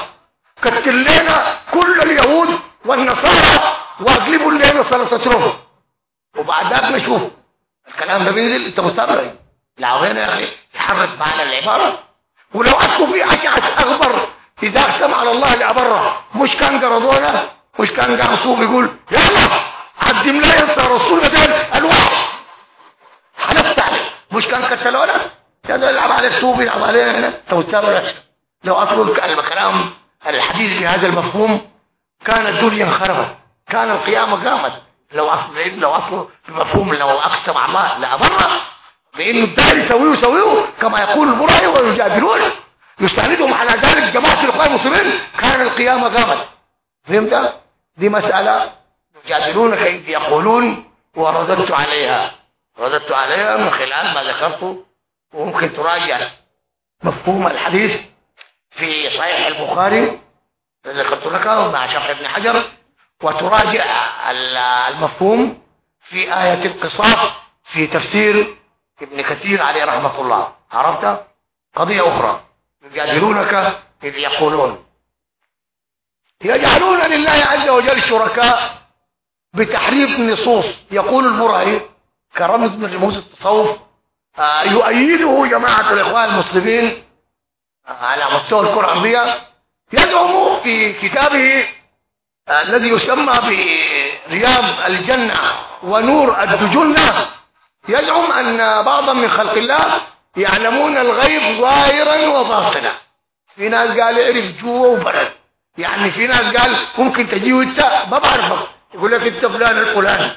كتل لنا كل اليهود والنصارى وأقلبوا لنا سلطتهم وبعد ذلك نشوف الكلام ده بينزل انت وين يا أخي؟ يحرك معنا العباره ولو اكو في اشعث اخبر اذا اقسم على الله لابره مش كان قرضونا مش كان صوف يقول يلا قدم لا ينسى رسول قال الواحد حلفت عليه مش كان قتلونا كان يلعب على السوق يلعب علينا هنا توسر لو اصل الكلام الحديث في هذا المفهوم كانت الدنيا انخربت. كان القيامة قامت. لو اصل لو اصل المفهوم لو اقسم على الله لابره بانه الدار يسويه يسويه كما يقول المرأي ويجادلون. يستندهم على ذلك جماعة الإخوان المسلمين. كان القيامة قامت فهمت؟ دي مسألة يجادلونك إذ يقولون ورددت عليها. رددت عليها من خلال ما ذكرته. وممكن تراجع مفهوم الحديث في صحيح البخاري. ذكرت لك مع شرح ابن حجر. وتراجع المفهوم في آية القصاص في تفسير ابن كثير عليه رحمة الله. عرفت؟ قضية أخرى. يجادلونك إذ يقولون. يجعلون لله عز وجل شركاء بتحريف النصوص. يقول المرعي كرمز من رموز التصوف آه، يؤيده جماعة الإخوان المسلمين آه، على مستوى الكرة الأرضية يدعم في كتابه الذي يسمى برياض الجنة ونور الدجنة يزعم أن بعضا من خلق الله يعلمون الغيب ظاهرا وباطنا. في ناس قال يعرف جوا وبرد. يعني في ناس قال ممكن تجي وانت ما بعرفك. يقول لك انت فلان الفلاني.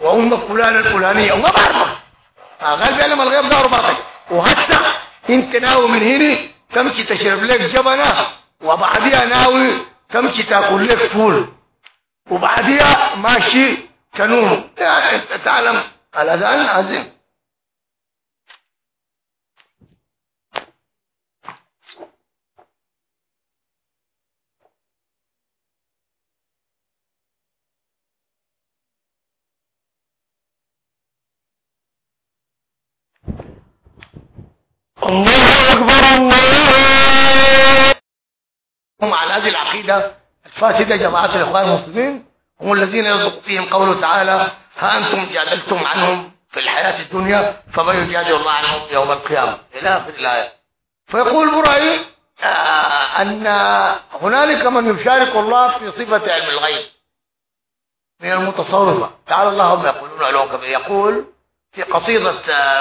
وامك فلان الفلانيه وما بعرفك. قال بيعلم الغيب ظاهر وباطن. وهسه انت ناوي من هنا تمشي تشرب لك جبنة وبعديها ناوي تمشي تاكل لك فول؟ وبعديها ماشي تنوم يعني تعلم. الاذان اذن الله أكبر الله هم على هذه العقيدة الفاسدة جماعة الإخوان المسلمين هم الذين يصدق فيهم قوله تعالى ها أنتم جادلتم عنهم في الحياة الدنيا فما يجادل الله عنهم يوم القيامة. إلى آخر الآية. فيقول برأي آه أن هنالك من يشارك الله في صفة علم الغيب من المتصوفة. تعالى الله هم يقولون علوم كبير يقول في قصيدة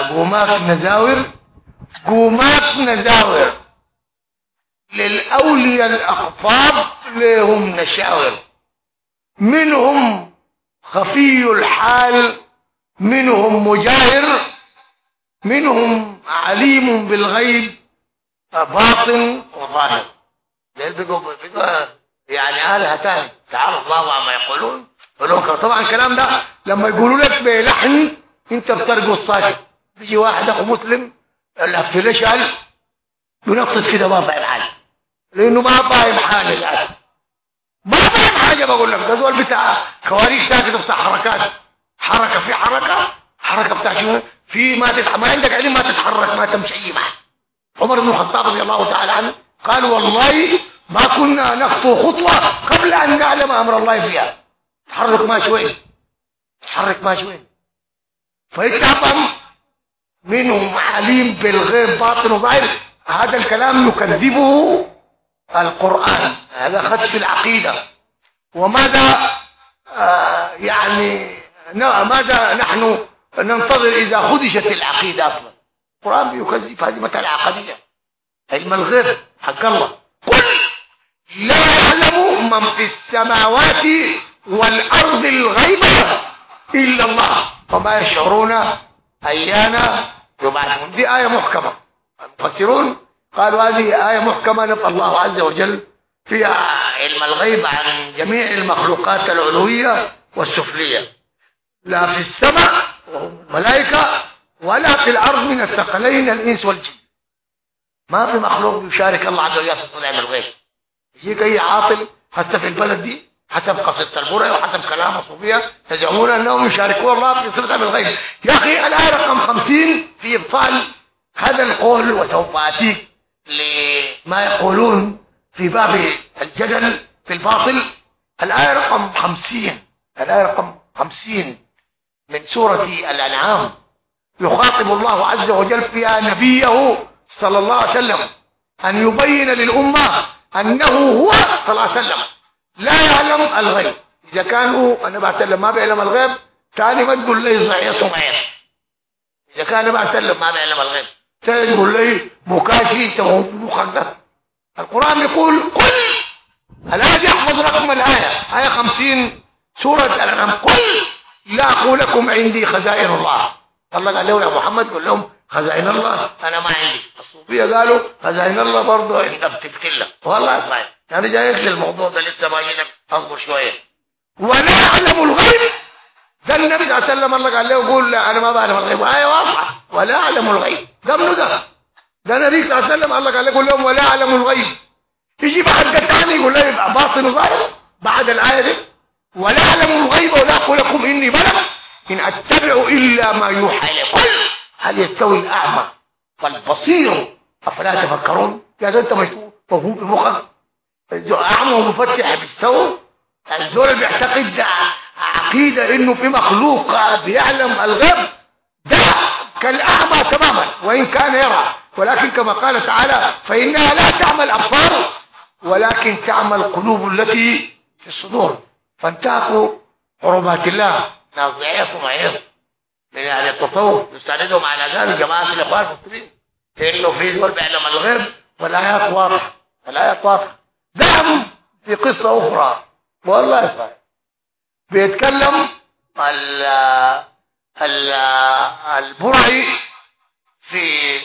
قومات النزاور قومات نزاور. للأولياء الأخفاض لهم نشاور. منهم خفي الحال منهم مجاهر منهم عليم بالغيب باطن وظاهر. يعني آلهة تاني تعالى الله عما يقولون طبعا الكلام ده لما يقولوا لك بلحن أنت بترقص صاحب. بيجي واحد أخو مسلم اللف ليش قال؟ ينقص كده ما فاهم حاجة لأنه ما فاهم حاجة. الان ما فاهم حاجة بقول لك ده زول بتاع خواريج ساكت بتاع حركات. حركة في حركة حركة بتاع شنو؟ في ما تتح... ما عندك علم ما تتحرك ما تمشي. معه عمر بن الخطاب رضي الله تعالى عنه قال والله ما كنا نخطو خطوة قبل أن نعلم أمر الله فيها. تحرك ما شوي. تحرك ما شوي. فيتعظم منهم عليم بالغيب باطن وظاهر. هذا الكلام يكذبه القرآن. هذا خدش العقيدة. وماذا آه يعني ماذا نحن ننتظر إذا خدشت العقيدة أصلا؟ القرآن يكذب هذه مسألة عقدية علم الغيب حق الله. قل لا يعلم من في السماوات والأرض الغيب إلا الله. وما يشعرون أيانا يبعثون. دي آية محكمة. المفسرون قالوا هذه آية محكمة نفى الله عز وجل فيها علم الغيب عن جميع المخلوقات العلوية والسفلية. لا في السماء وهم الملائكة ولا في الأرض من الثقلين الإنس والجن. ما في مخلوق يشارك الله عز وجل في علم الغيب. يجيك أي عاطل حتى في البلد دي حسب قصيدة البري وحسب كلام الصوفية يزعمون أنهم يشاركون الله في صلة بالغيب يا أخي الآية رقم 50 في إبطال هذا القول وسوف أتيك. لما يقولون في باب الجدل في الباطل. الآية رقم 50 الآية رقم 50 من سورة الأنعام. يخاطب الله عز وجل فيها نبيه صلى الله عليه وسلم. أن يبين للأمة أنه هو صلى الله عليه وسلم. لا يعلم الغيب. إذا كان هو أنا بعتلم ما بيعلم الغيب ثاني ما تقول لي صحيح صمعير إذا كان بعتلم ما بيعلم الغيب. ثاني تقول لي مكاشي تموت مخدر القرآن يقول قل. الآية يحفظ رقم الآية. آية 50 سورة الأنعام. قل. لا أقول لكم عندي خزائن الله. الله قال له يا محمد قل لهم خزائن الله. أنا ما عندي. الصوفية قالوا خزائن الله برضه. عند بتبتلة والله صحيح أنا جايك للموضوع ده لسه ما جينا أصبر شوية. ولا أعلم الغيب. ده النبي صلى الله عليه وسلم الله قال له قول لا أنا ما بعلم الغيب. إيه واضحه ولا أعلم الغيب. ده منو ده ده النبي صلى الله عليه وسلم الله قال له قول لهم ولا أعلم الغيب. يجي بعد ده ثاني يقول له يبقى باطن ظاهر. بعد الآية دي ولا أعلم الغيب ولا أقول لكم إني بلغ إن أتبع إلا ما يوحى قل. هل يستوي الأعمى والبصير؟ أفلا تفكرون؟ يا أنت مفهوم في مخك أعمى ومفتح بالثوب الزول اللي بيعتقد عقيدة إنه في مخلوق بيعلم الغيب. ده كالأعمى تماما وإن كان يرى. ولكن كما قال تعالى فإنها لا تعمى الابصار ولكن تعمى القلوب التي في الصدور. فانتهكوا حرمات الله. ناس ضعيف وضعيف من أهل التصوف يساندهم على ذلك جماعة الإخوان المسلمين. إنه في دول بيعلم الغيب والايات واضحه الايات واضحه ذهبوا في قصة أخرى. والله صحيح بيتكلم ال ال البرعي في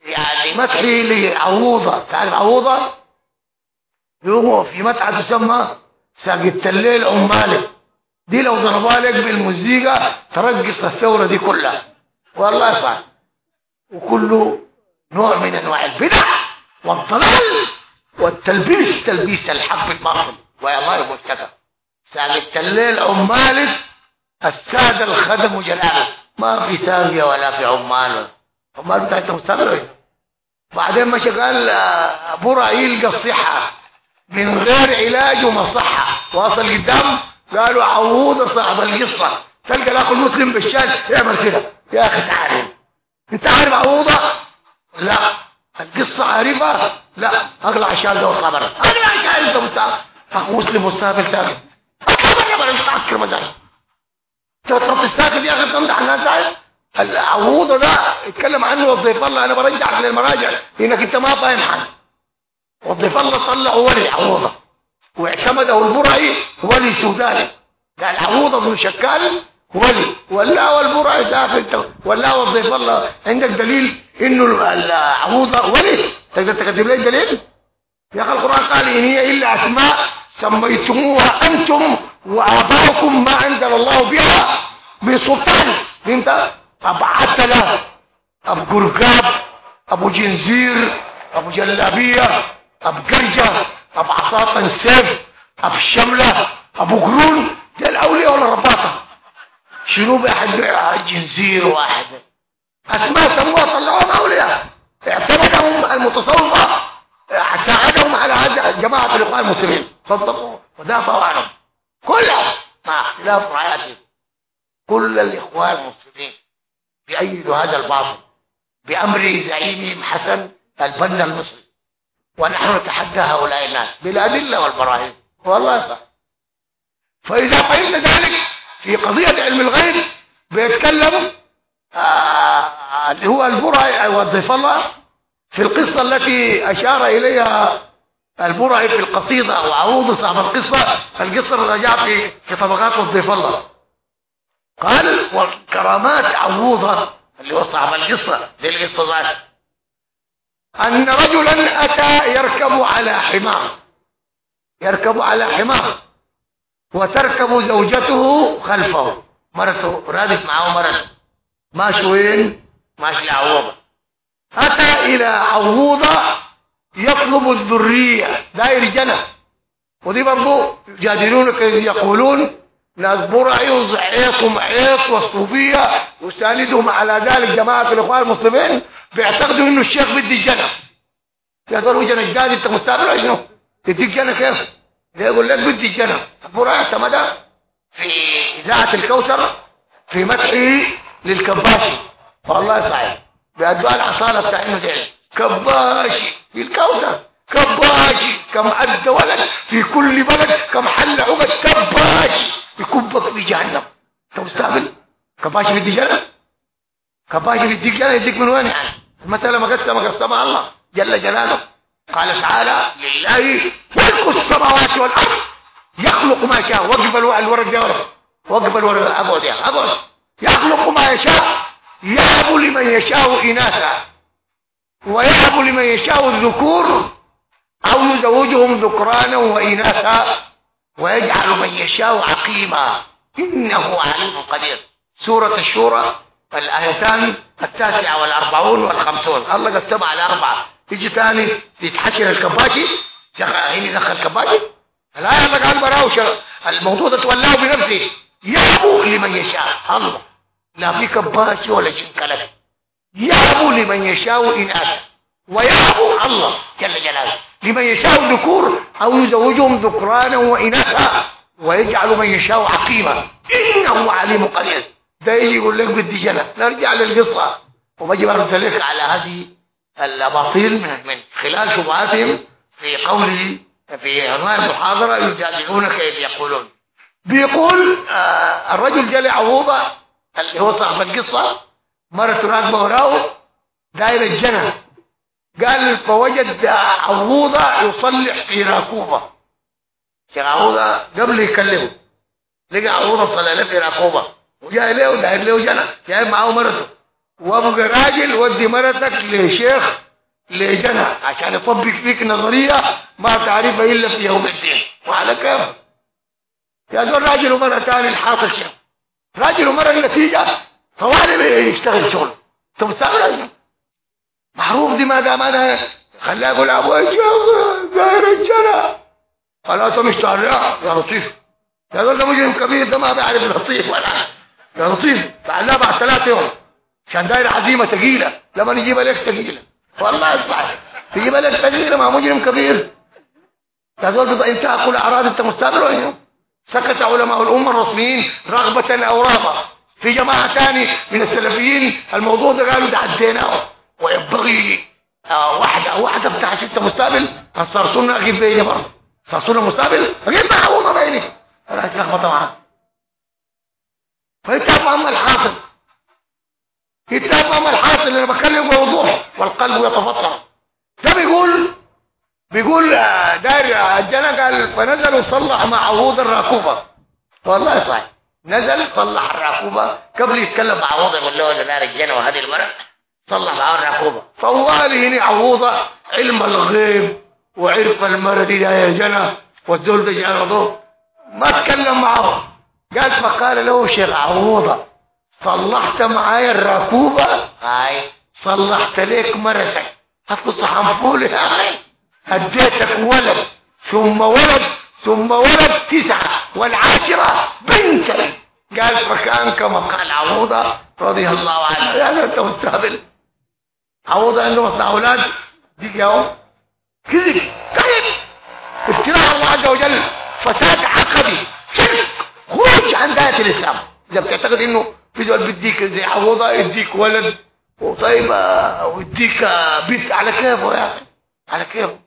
يعني مدحي لعووضه تعرف عووضه يقوم في متعه تسمى ساقت الليل عمالك دي لو ضربها لك بالموسيقى ترقص الثورة دي كلها. والله صح. وكله نوع من أنواع البدع والضلال والتلبيس تلبيس الحق بالباطل. والله مبتكر ساقت الليل عمالك الساده الخدم جلاله. ما في ساقيه ولا في عمال. عمال بتاعتهم ساقيه بعدين مشى قال برا يلقى الصحه من غير علاج ومصحة. واصل قدام قالوا عوض صاحب القصة. تلقى الأخ المسلم بالشارع يعمل كده. يا أخي تعالى أنت عارف عوضة؟ لا. القصة عارفها لا. أغلى عشان ده ما عارف انت أخ مسلم مستقبل تاني الخبر يا بني تعكر مدار تطلب تستاكل يا أخي تمدح الناس عارف العوضة ده اتكلم عنه وظيف الله. أنا برجعك للمراجع. انك أنت ما فاهم حاجة. وضيف الله طلع ولي عوضة واعتمده البرعي ولي سوداني. قال عوضة بن شكال ولي. ولا والبرعي داخل ولا وضيف الله. عندك دليل إنه العوضة ولي؟ تقدر تكتب لي دليل يا أخي القرآن قال إن هي إلا أسماء سميتموها أنتم وآباؤكم ما أنزل الله بها بسلطان. انت أبو عتلة أبو قرقاب أبو جنزير أبو جلابيه أبو قرجة أبو عصاطة السيف أبو الشملة أبو قرون. ده الأولياء ولا رباطة شنو بأحد جنزير؟ واحد. أسماء سموها طلعوهم أولياء. اعتمدهم المتصوفة ساعدهم على هذا جماعة الإخوان المسلمين. صدقوا ودافعوا عنهم كلهم مع اختلاف راياتهم كل الإخوان المسلمين بأيدوا هذا الباطل. بأمر زعيمهم حسن البنا المصري ونحن نتحدى هؤلاء الناس بالأدلة والبراهين. والله صح. فإذا فهمت ذلك في قضية علم الغيب بيتكلم اللي هو البرعي وضيف الله في القصة التي أشار إليها البرعي في القصيدة وعروض صاحب القصة القصة اللي جاء في طبقات وضيف الله. قال والكرامات عووضة اللي هو صاحب القصة في القصة ذات. أن رجلا أتى يركب على حمار. يركب على حمار. وتركب زوجته خلفه. مرته رادف معه مرته ماشي وين؟ ماشي لعوضة. أتى إلى عوضة يطلب الذرية داير جنة ودي برضو يجادلونك يقولون ناس برعي وزعيط ومعيط والصوفية وساندهم على ذلك جماعة الإخوان المسلمين بيعتقدوا إنه الشيخ بدي الجنة. يا ترى جنة جداد أنت مستقبل ولا شنو؟ تديك جنة كيف؟ ده يقول لك بدي الجنة؟ برعي اعتمد في إذاعة الكوثر في مدحه للكباشي. والله صحيح. بأدواء العصالة بتاع إنه كباشي في الكوثر كباشي كم أدى ولد في كل بلد كم حل عقد كباشي يكبك في جهنم. انت مستقبل كباشي بدي جنة كباشي بديك جنة يديك من وين؟ يعني المسألة ما قسم قسمها الله جل جلاله قال تعالى لله ملك السماوات والأرض يخلق ما شاء وقف الورق ده ورق وقف الورق أبعد يا أبعد يخلق ما يشاء يهب لمن يشاء إناثا. ويهب لمن يشاء الذكور أو يزوجهم ذكرانا وإناثا ويجعل من يشاء عقيما. إنه عليم قدير. سورة الشورى الآيتان التاسعة والأربعون والخمسون. الله قسم على أربعة تيجي ثاني تتحشر الكباشي هنا دخل الكباشي الآية الله قال براوش الموضوع ده تولاه بنفسه. يهبو لمن يشاء. الله. لا في كباشي ولا شنكلك يهبو لمن يشاء إناثا ويهبو الله جل جلاله. لمن يشاء ذكور أو يزوجهم ذكرانا وإناثا ويجعل من يشاء عقيما. إنه عليم قدير. ده يجي يقول لك بدي جنة نرجع للقصة. وبجي برد لك على هذه الأباطيل من, خلال شبهاتهم في قوله في عنوان المحاضرة يجادلونك إذ يقولون. بيقول آه الرجل جلي عوضة اللي هو صاحب القصة. مرته راكبة وراه داير الجنة. قال فوجد عوضة يصلح في راكوبة. شيخ عوضة قبل يكلمه. لقى عوضة صلى له في راكوبة. وجاي له وداير له جنة. جاي معاه مرته. وابقى راجل ودي مرتك لشيخ لجنة. عشان يطبق فيك نظرية ما تعرفها إلا في يوم الدين. وعلى كيف؟ يا دول راجل ومرة تاني الحاصل شيء راجل ومرة النتيجة طوالي يشتغل شغل؟ انت مستغرب معروف دي ما دام أنا خليه يقول ابو الشيخ داير الجنة. خلاص مش تعرف يا لطيف. يا ده مجرم كبير ده ما بيعرف لطيف ولا. يا لطيف. تعالى بعد ثلاثة يوم. عشان داير عزيمة ثقيلة. لما نجيب لك ثقيلة؟ والله أسمع. تجيب لك ثقيلة مع مجرم كبير. يا ده انت كل أعراض. أنت مستغرب سكت علماء الأمة الرسميين رغبة أو رهبة في جماعة ثاني من السلفيين الموضوع ده قالوا ده عديناه. ويبغي آه واحدة واحدة بتاع ستة مستقبل سنة أجيب بيني برضه. سنة مستقبل أجيب معه بيني. أنا أتلخبط معاه فانت فاهم الحاصل. انت فاهم الحاصل اللي بتكلم بوضوح والقلب يتفطر. ده بيقول بيقول داير الجنة قال فنزل وصلح مع عهود الراكوبة والله صحيح. نزل صلح الراكوبة قبل يتكلم مع عوضة يقول له دار الجنة وهذه المرأة صلح معاه الراكوبة فوالي هنا عوضة علم الغيب وعرف المرأة دي داير الجنة والدول ده جاء ما تكلم معه. قال فقال له شيخ عوضة صلحت معايا الراكوبة هاي. صلحت ليك مرتك. هتقص حنفولي هاي. اديتك ولد ثم ولد. ثم ولد تسعة والعاشرة بنتا قال فكان كما قال عوضة رضي الله عنه. يعني أنت مستهبل. عوضة عنده مصنع أولاد. دي يوم كذب. كذب. افتراء الله عز وجل. فساد عقدي. شرك. خروج عن داية الإسلام. إذا بتعتقد إنه في زول بديك زي عوضة يديك ولد. وطيب ويديك بنت. على كيفه يا أخي؟ على كيفه؟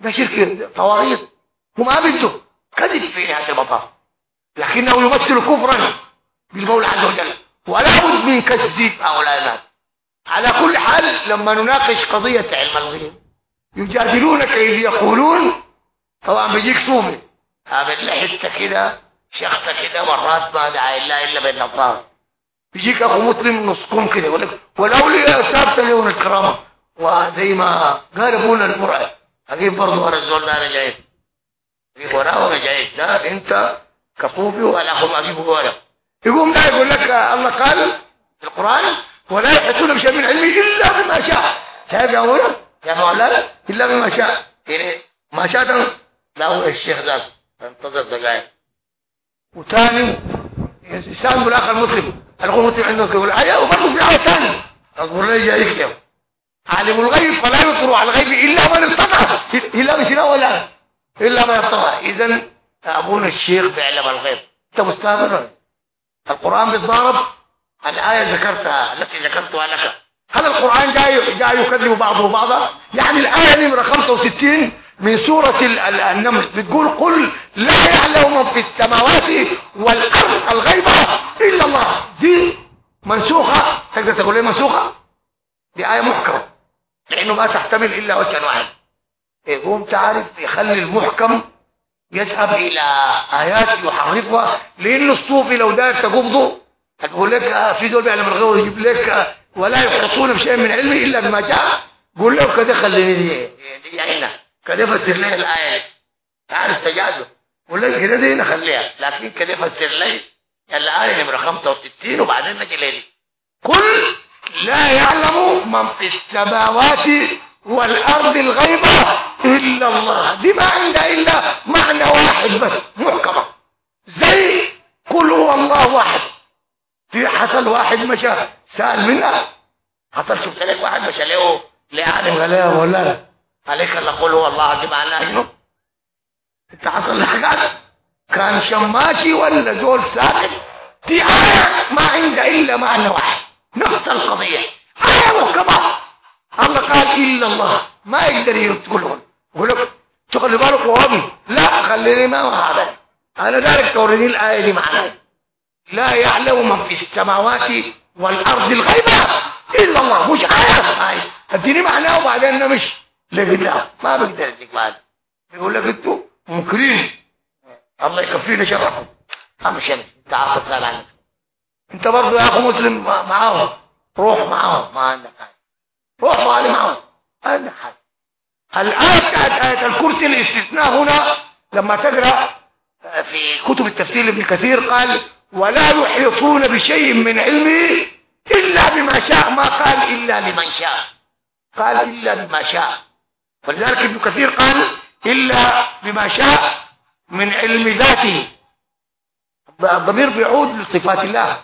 ده شرك طواغيت. وما بده كذب في نهايه المطاف لكنه يمثل كفرا بالمولى عز وجل. ولا بد من كذب هؤلاء الناس. على كل حال لما نناقش قضية علم الغيب يجادلونك إذ يقولون؟ طبعا بيجيك صومي. عامل له حتة كده شخصه كده مرات ما دعا الا إلا بالنظار يجيك أخو مسلم نصكم كده يقول لك والاولياء ثابته لهم الكرامة. وزي ما قال أبونا المرعب أجيب برضه ورا الزول ده أنا جاي وراه وأنا جاي ده انت كفوفي وأنا اخو اجيبه ورا يقوم ده يقول لك الله قال في القران ولا يحيطون بشيء من علمه الا بما شاء شايف يا ابونا يا مولانا الا بما شاء يعني ما شاء لا هو الشيخ ذاك انتظر دقائق وثاني يسال بالاخر مسلم الاخو مسلم عنده يقول إيه وبرضه في إيه ثانية اصبر لي جاي يكتب عالم الغيب فلا يطلع على الغيب الا من ارتضى الا بشنا ولا إلا ما يرتضى اذا ابونا الشيخ بيعلم الغيب. أنت مستهبل القرآن بيتضارب الايه ذكرتها التي ذكرتها لك. هل القرآن جاي جاي يكذب بعضه بعضا. يعني الآية نمرة 65 من سورة النمل. بتقول قل لا يعلم من في السماوات والأرض الغيبة إلا الله. دي منسوخة. تقدر تقول لي منسوخة؟ دي آية محكمة. لأنه ما تحتمل إلا وجها واحد. يقوم تعرف يخلي المحكم يذهب إلى آيات يحرفها لأن الصوفي لو داير تقبضه هتقول لك آه في دول بيعلم الغيب ويجيب لك آه ولا يحرصون بشيء من علمه إلا بما جاء. قول له كده خليني دي دي عينه كده فسر لي الآية تعرف تجازه ولا كده دي نخليها لكن كده فسر لي الآية نمرة 65 وبعدين نجي لي قل لا يعلم من في السماوات والأرض الغيبة إلا الله. دي ما عندها إلا معنى واحد بس محكمة. زي قل هو الله واحد. في حصل واحد مشى سأل منها. حصل شفت لك واحد مشى له قال له ولا عليك اللي قل هو الله دي معناها شنو؟ انت حصل لك حاجات كان شماشي ولا زول ساكت؟ دي آية ما عندها إلا معنى واحد. نفس القضية. آية محكمة. الله قال إلا الله ما يقدر يقولون يقول لك خلي بالك وهمي لا خليني ما هذا أنا دارك توريني الايه دي معناها لا يعلم من في السماوات والارض الغيبه الا الله مش آية هاي اديني معناه وبعدين نمشي لله ما بقدر اديك بعد يقول لك أنتوا منكرين الله يكفينا شرفهم امشي انت عارف عنك انت برضه يا اخو مسلم معاهم روح معاهم ما عندك حاجة معاهم معاهم عندك حاجة الآية بتاعت آية الكرسي الاستثناء هنا لما تقرأ في كتب التفسير ابن كثير قال ولا يحيطون بشيء من علمه إلا بما شاء. ما قال إلا لمن شاء. قال إلا بما شاء. فلذلك ابن كثير قال إلا بما شاء من علم ذاته. الضمير بيعود لصفات الله.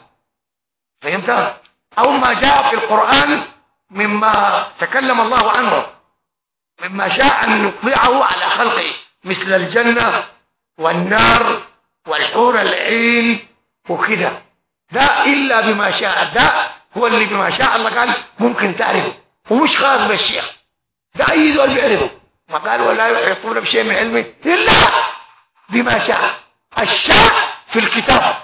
فهمت؟ أو ما جاء في القرآن مما تكلم الله عنه مما شاء أن يطلعه على خلقه مثل الجنة والنار والحور العين وكذا. ده إلا بما شاء ده هو اللي بما شاء الله قال ممكن تعرفه. ومش خاص بالشيخ. ده أي ذول بيعرفه ما قال ولا يحيطون بشيء من علمه إلا بما شاء. الشاء في الكتاب.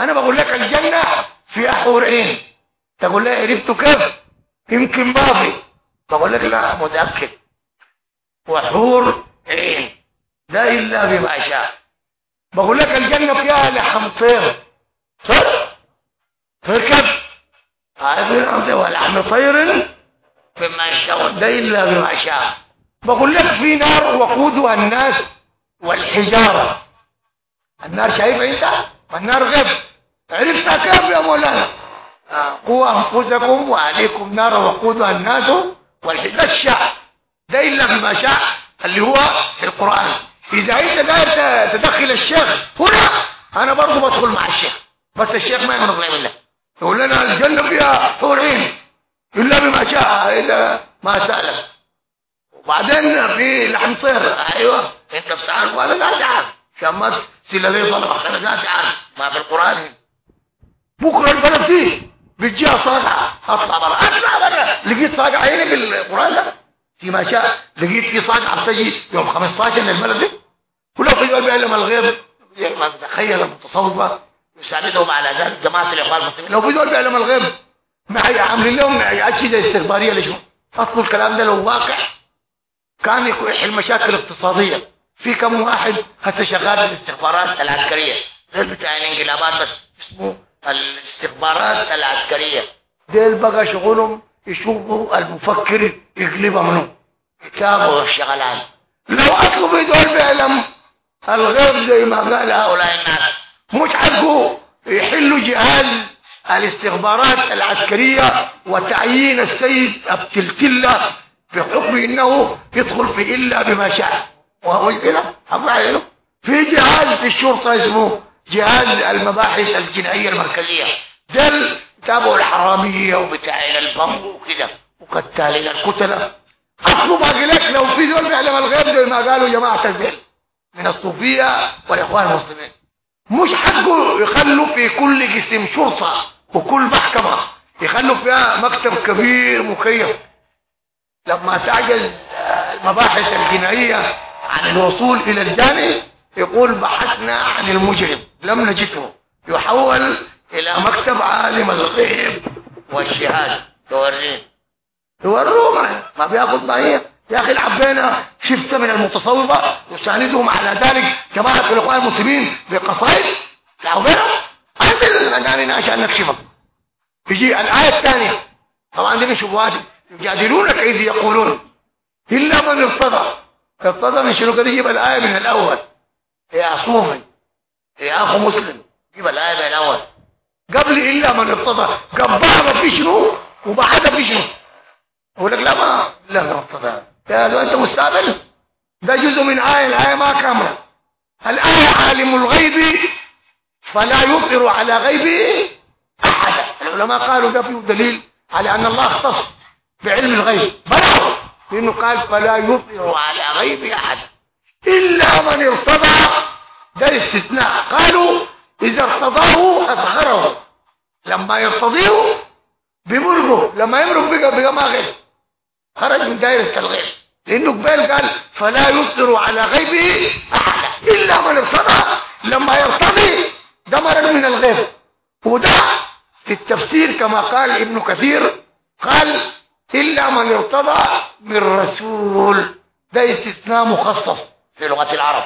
أنا بقول لك الجنة فيها حور عين. تقول لي عرفت كيف؟ يمكن ماضي. بقول لك لا متأكد. وحور عين لا إلا بما شاء. بقول لك الجنة فيها لحم طير. طير؟ تركب هذا ولحم طير بما يشتغل ده إلا بما شاء. بقول لك في نار وقودها الناس والحجارة. النار شايف انت والنار غيب. عرفتها كيف يا مولانا؟ قوا أنفسكم وعليكم نار وقودها الناس والحجارة الشعب ده إلا بما شاء اللي هو في القرآن. إذا أنت داير تدخل الشيخ هنا أنا برضو بدخل مع الشيخ. بس الشيخ ما يمنع منه. يقول لنا الجنة فيها حور عين إلا بما شاء إلا ما سألك وبعدين في لحم طير. أيوة. أنت بتعرف وأنا لا تعرف؟ عشان ما تسيل لي طلبة أنا لا تعرف ما في القرآن. بكرة البلد فيه. بتجيها صاقعة أطلع برا أطلع برا لقيت صاقعة هنا في القرآن ده. فيما شاء. لقيت في صاقعة بتجي يوم 15 من البلد دي ولو في قلب علم الغيب. ما تخيل المتصوفة يساعدهم على ذلك جماعة الإخوان المسلمين. لو في دول بيعلم الغيب. معي عاملين لهم أجهزة استخبارية لشو أصل الكلام ده لو واقع كان يحل مشاكل اقتصادية. في كم واحد هسه شغال الاستخبارات العسكرية. غير بتاع الانقلابات بس. اسمه الاستخبارات العسكرية. ديل بقى شغلهم يشوفوا المفكر يقلبها منه. يتابعوا الشغلان لو اصله في دول بيعلم الغيب زي ما قال هؤلاء الناس. مش حقه يحلوا جهاز الاستخبارات العسكرية وتعيين السيد التلتلة بحكم إنه يدخل في إلا بما شاء. وهو كده له في جهاز في الشرطة اسمه جهاز المباحث الجنائية المركزية. دل تابعوا الحرامية وبتاعين البنك وكده وقتالين الكتلة. أصله باقي لك لو في دول بيعلم الغيب زي ما قالوا جماعة البيت من الصوفية والإخوان المسلمين. مش حقه يخلوا في كل قسم شرطة وكل محكمة يخلوا فيها مكتب كبير مكيف. لما تعجز المباحث الجنائية عن الوصول إلى الجاني يقول بحثنا عن المجرم لم نجده. يحول إلى مكتب عالم الغيب والشهادة. توريه. يوروه ما بياخد معيه يا أخي العبينا شفت من المتصوفة؟ يساندهم على ذلك جماعة الإخوان المسلمين بقصائد. العبينا عندنا يعني عشان نكشفك يجي الآية الثانية. طبعا دي شبهات يجادلونك إذ يقولون إلا من ارتضى. ارتضى من شنو؟ كده يجيب الآية من الأول. يا صوفي يا أخو مسلم. يجيب الآية من الأول. قبل إلا من ارتضى. قبعنا في شنو؟ وبعدها في شنو؟ يقول لك لا ما لا ما ارتضى. قالوا أنت مستقبل ده جزء من آية الآية ما كاملة. الآية عالم الغيب فلا يظهر على غيبه أحدا العلماء قالوا ده فيه دليل على أن الله اختص بعلم الغيب. بلغوا لأنه قال فلا يظهر على غيب أحد. إلا من ارتضى ده استثناء قالوا إذا ارتضاه أظهره. لما يرتضيه بمرقه لما يمرق بقى بقى ما غير. خرج من دائرة الغيب لأنه قبل قال فلا يبصر على غيبه احد إلا من ارتضى. لما يرتضي دمر من الغيب. وده في التفسير كما قال ابن كثير قال إلا من ارتضى من رسول. ده استثناء مخصص. في لغة العرب.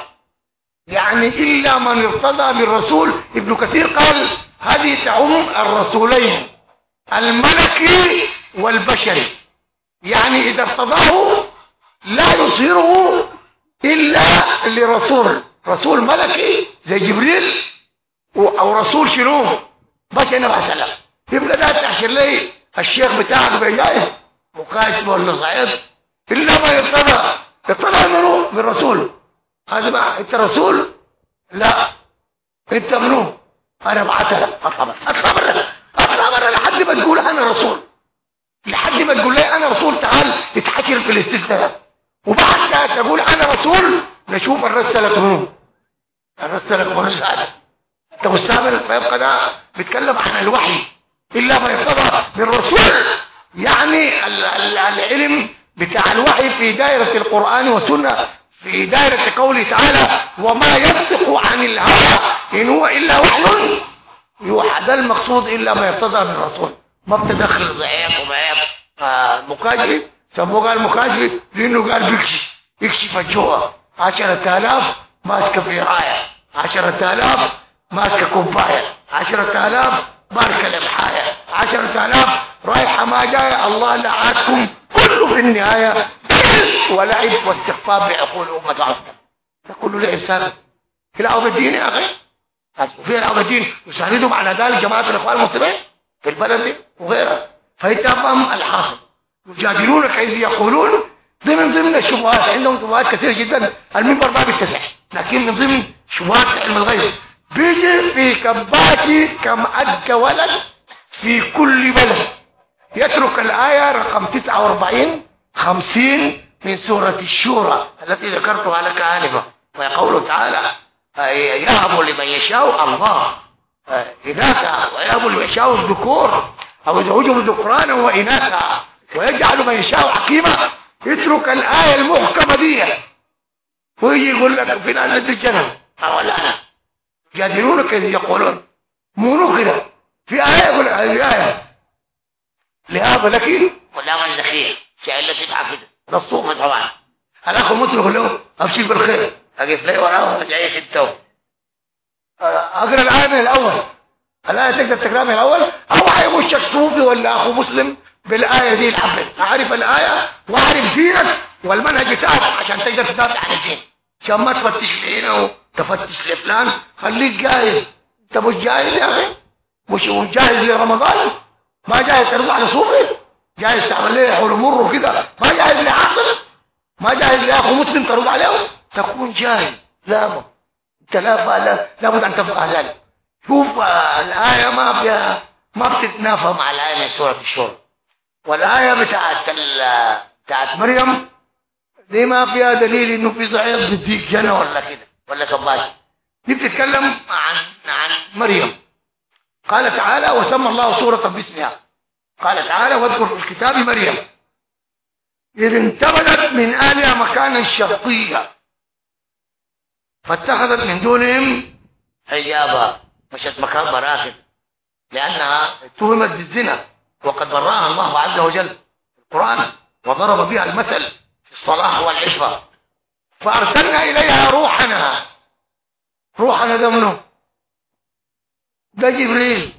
يعني إلا من ارتضى من رسول ابن كثير قال هذه تعم الرسولين الملكي والبشري. يعني إذا ارتضاه لا يصيره إلا لرسول. رسول ملكي زي جبريل أو رسول شنو؟ بشري نبع سلام يبقى ده تحشر لي الشيخ بتاعك بيجاي مقاتل ولا صعيد إلا ما يرتضى منه من رسول هذا بقى انت رسول؟ لا. انت منو؟ أنا بعتها اطلع اطلع بره اطلع بره لحد ما تقول أنا رسول. لحد ما تقول لي أنا رسول تعال تتحشر في الاستثناء. وبعد تقول أنا رسول نشوف الرسالة منو. الرسالة منو؟ انت مستعمل؟ فيبقى ده بيتكلم عن الوحي. إلا ما يرتضى بالرسول. يعني العلم بتاع الوحي في دائرة القرآن والسنة. في دائرة قوله تعالى وما يصدق عن الهوى إن هو إلا وحي يوحى. ده المقصود إلا ما يرتضى من الرسول. ما بتدخل ضعيف وضعيف مكاشف سموه قال مكاشف لأنه قال بيكشف يكشف الجوع. عشرة آلاف ماسكة في راية عشرة آلاف ماسكة كوباية. عشرة آلاف ماسكة لمحاية عشرة آلاف رايحة ما جاية. الله لعاكم كله في النهاية. ولعب واستخفاف بعقول أمة عصر تقول له لإنسان في الأرض الدين يا أخي؟ وفي الأرض الدين. يساندهم على ذلك جماعة الإخوان المسلمين في البلد دي وغيرها. فيتفهم الحاصل يجادلونك إذ يقولون. ضمن ضمن الشبهات عندهم شبهات كثيرة جدا. المنبر ما بيتسع لكن من ضمن شبهات علم الغيب. بيجي في كباتي كم أدى ولد في كل بلد. يترك الآية رقم 49 50 من سورة الشورى. التي ذكرتها لك آنفا. وهي قوله تعالى يهب لمن يشاء الله. إناثا ويهب لمن يشاء الذكور أو يزوجهم ذكرانا وإناثا. ويجعل من يشاء حكيما. يترك الآية المحكمة دي. ويجي يقول لك في ناس الجنة أو لا جادلونك إذ يقولون. كده في آية هذه آية. لهذا لك ولا من دخيل شايل لك تبعك ده الصوم طبعا الاخ مسلم له ابشر بالخير. أقف لي وراه جايك انت أقرأ الآية من الأول. الآية تقدر تقرأها من الأول؟ أو هيمشك صوفي ولا أخو مسلم بالآية دي الحبل. أعرف الآية وأعرف دينك والمنهج بتاعك عشان تقدر تدافع عن الدين. عشان ما تفتش لهنا وتفتش لفلان خليك جاهز. انت مش جاهز يا أخي؟ مش جاهز لرمضان؟ ما جاهز ترجع لصوفي جاهز تعمل ليه حول مر كده ما جاهز لعقل؟ ما جاهز لأخو مسلم ترد عليه تكون جاهز. لا انت لا لا لابد أن تفقه ذلك. شوف الآية ما فيها ما بتتنافى مع الآية من سورة الشورى والآية بتاعت بتاعت مريم دي ما فيها دليل إنه في صعيد بديك جنة ولا كده. ولا كباش دي بتتكلم عن عن مريم. قال تعالى وسمى الله سورة باسمها. قال تعالى واذكر في الكتاب مريم. إذ انتبذت من آلها مكانا شرقيا. فاتخذت من دونهم حجابا مشت مكان براكب لأنها اتهمت بالزنا. وقد براها الله عز وجل في القرآن وضرب بها المثل في الصلاح والعفة فأرسلنا إليها روحنا. روحنا ده منه ده جبريل.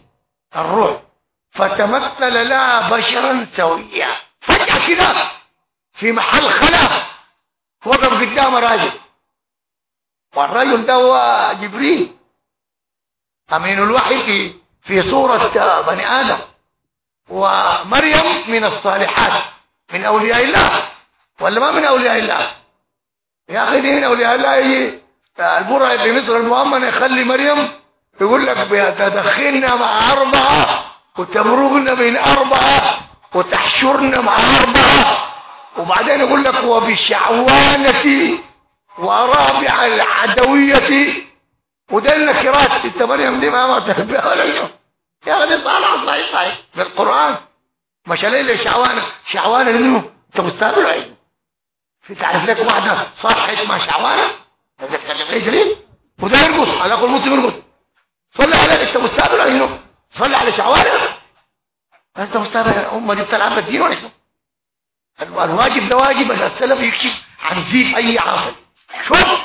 الروح. فتمثل لها بشرا سويا. فجأة كده في محل خلا. وقف قدام راجل. والرجل ده هو جبريل. أمين الوحي في في صورة بني آدم. ومريم من الصالحات. من أولياء الله. ولا ما من أولياء الله؟ يا أخي دي من اولياء الله في مصر المؤمن يخلي مريم يقول لك تدخلنا مع أربعة وتمرغن من أربعة وتحشرن مع أربعة. وبعدين يقول لك وبشعوانة ورابع العدوية. وده النكرات أنت مريم دي ما ما تحبها ولا يا أخي دي طالعة صحيح صحيح. في القران مش شعوانة. شعوانة منه أنت مستقبل عين في تعرف لك واحدة صاحت مع شعوانة هذا تكلم دليل وده يرقص. على أقول مسلم يرقص. صلي على أنت مستقبل ولا شنو صلي على شعوانة أنت مستقبل أمة دي بتلعب الدين ولا شنو؟ الواجب ده واجب. السلف يكشف عن زيف أي عاقل شوف.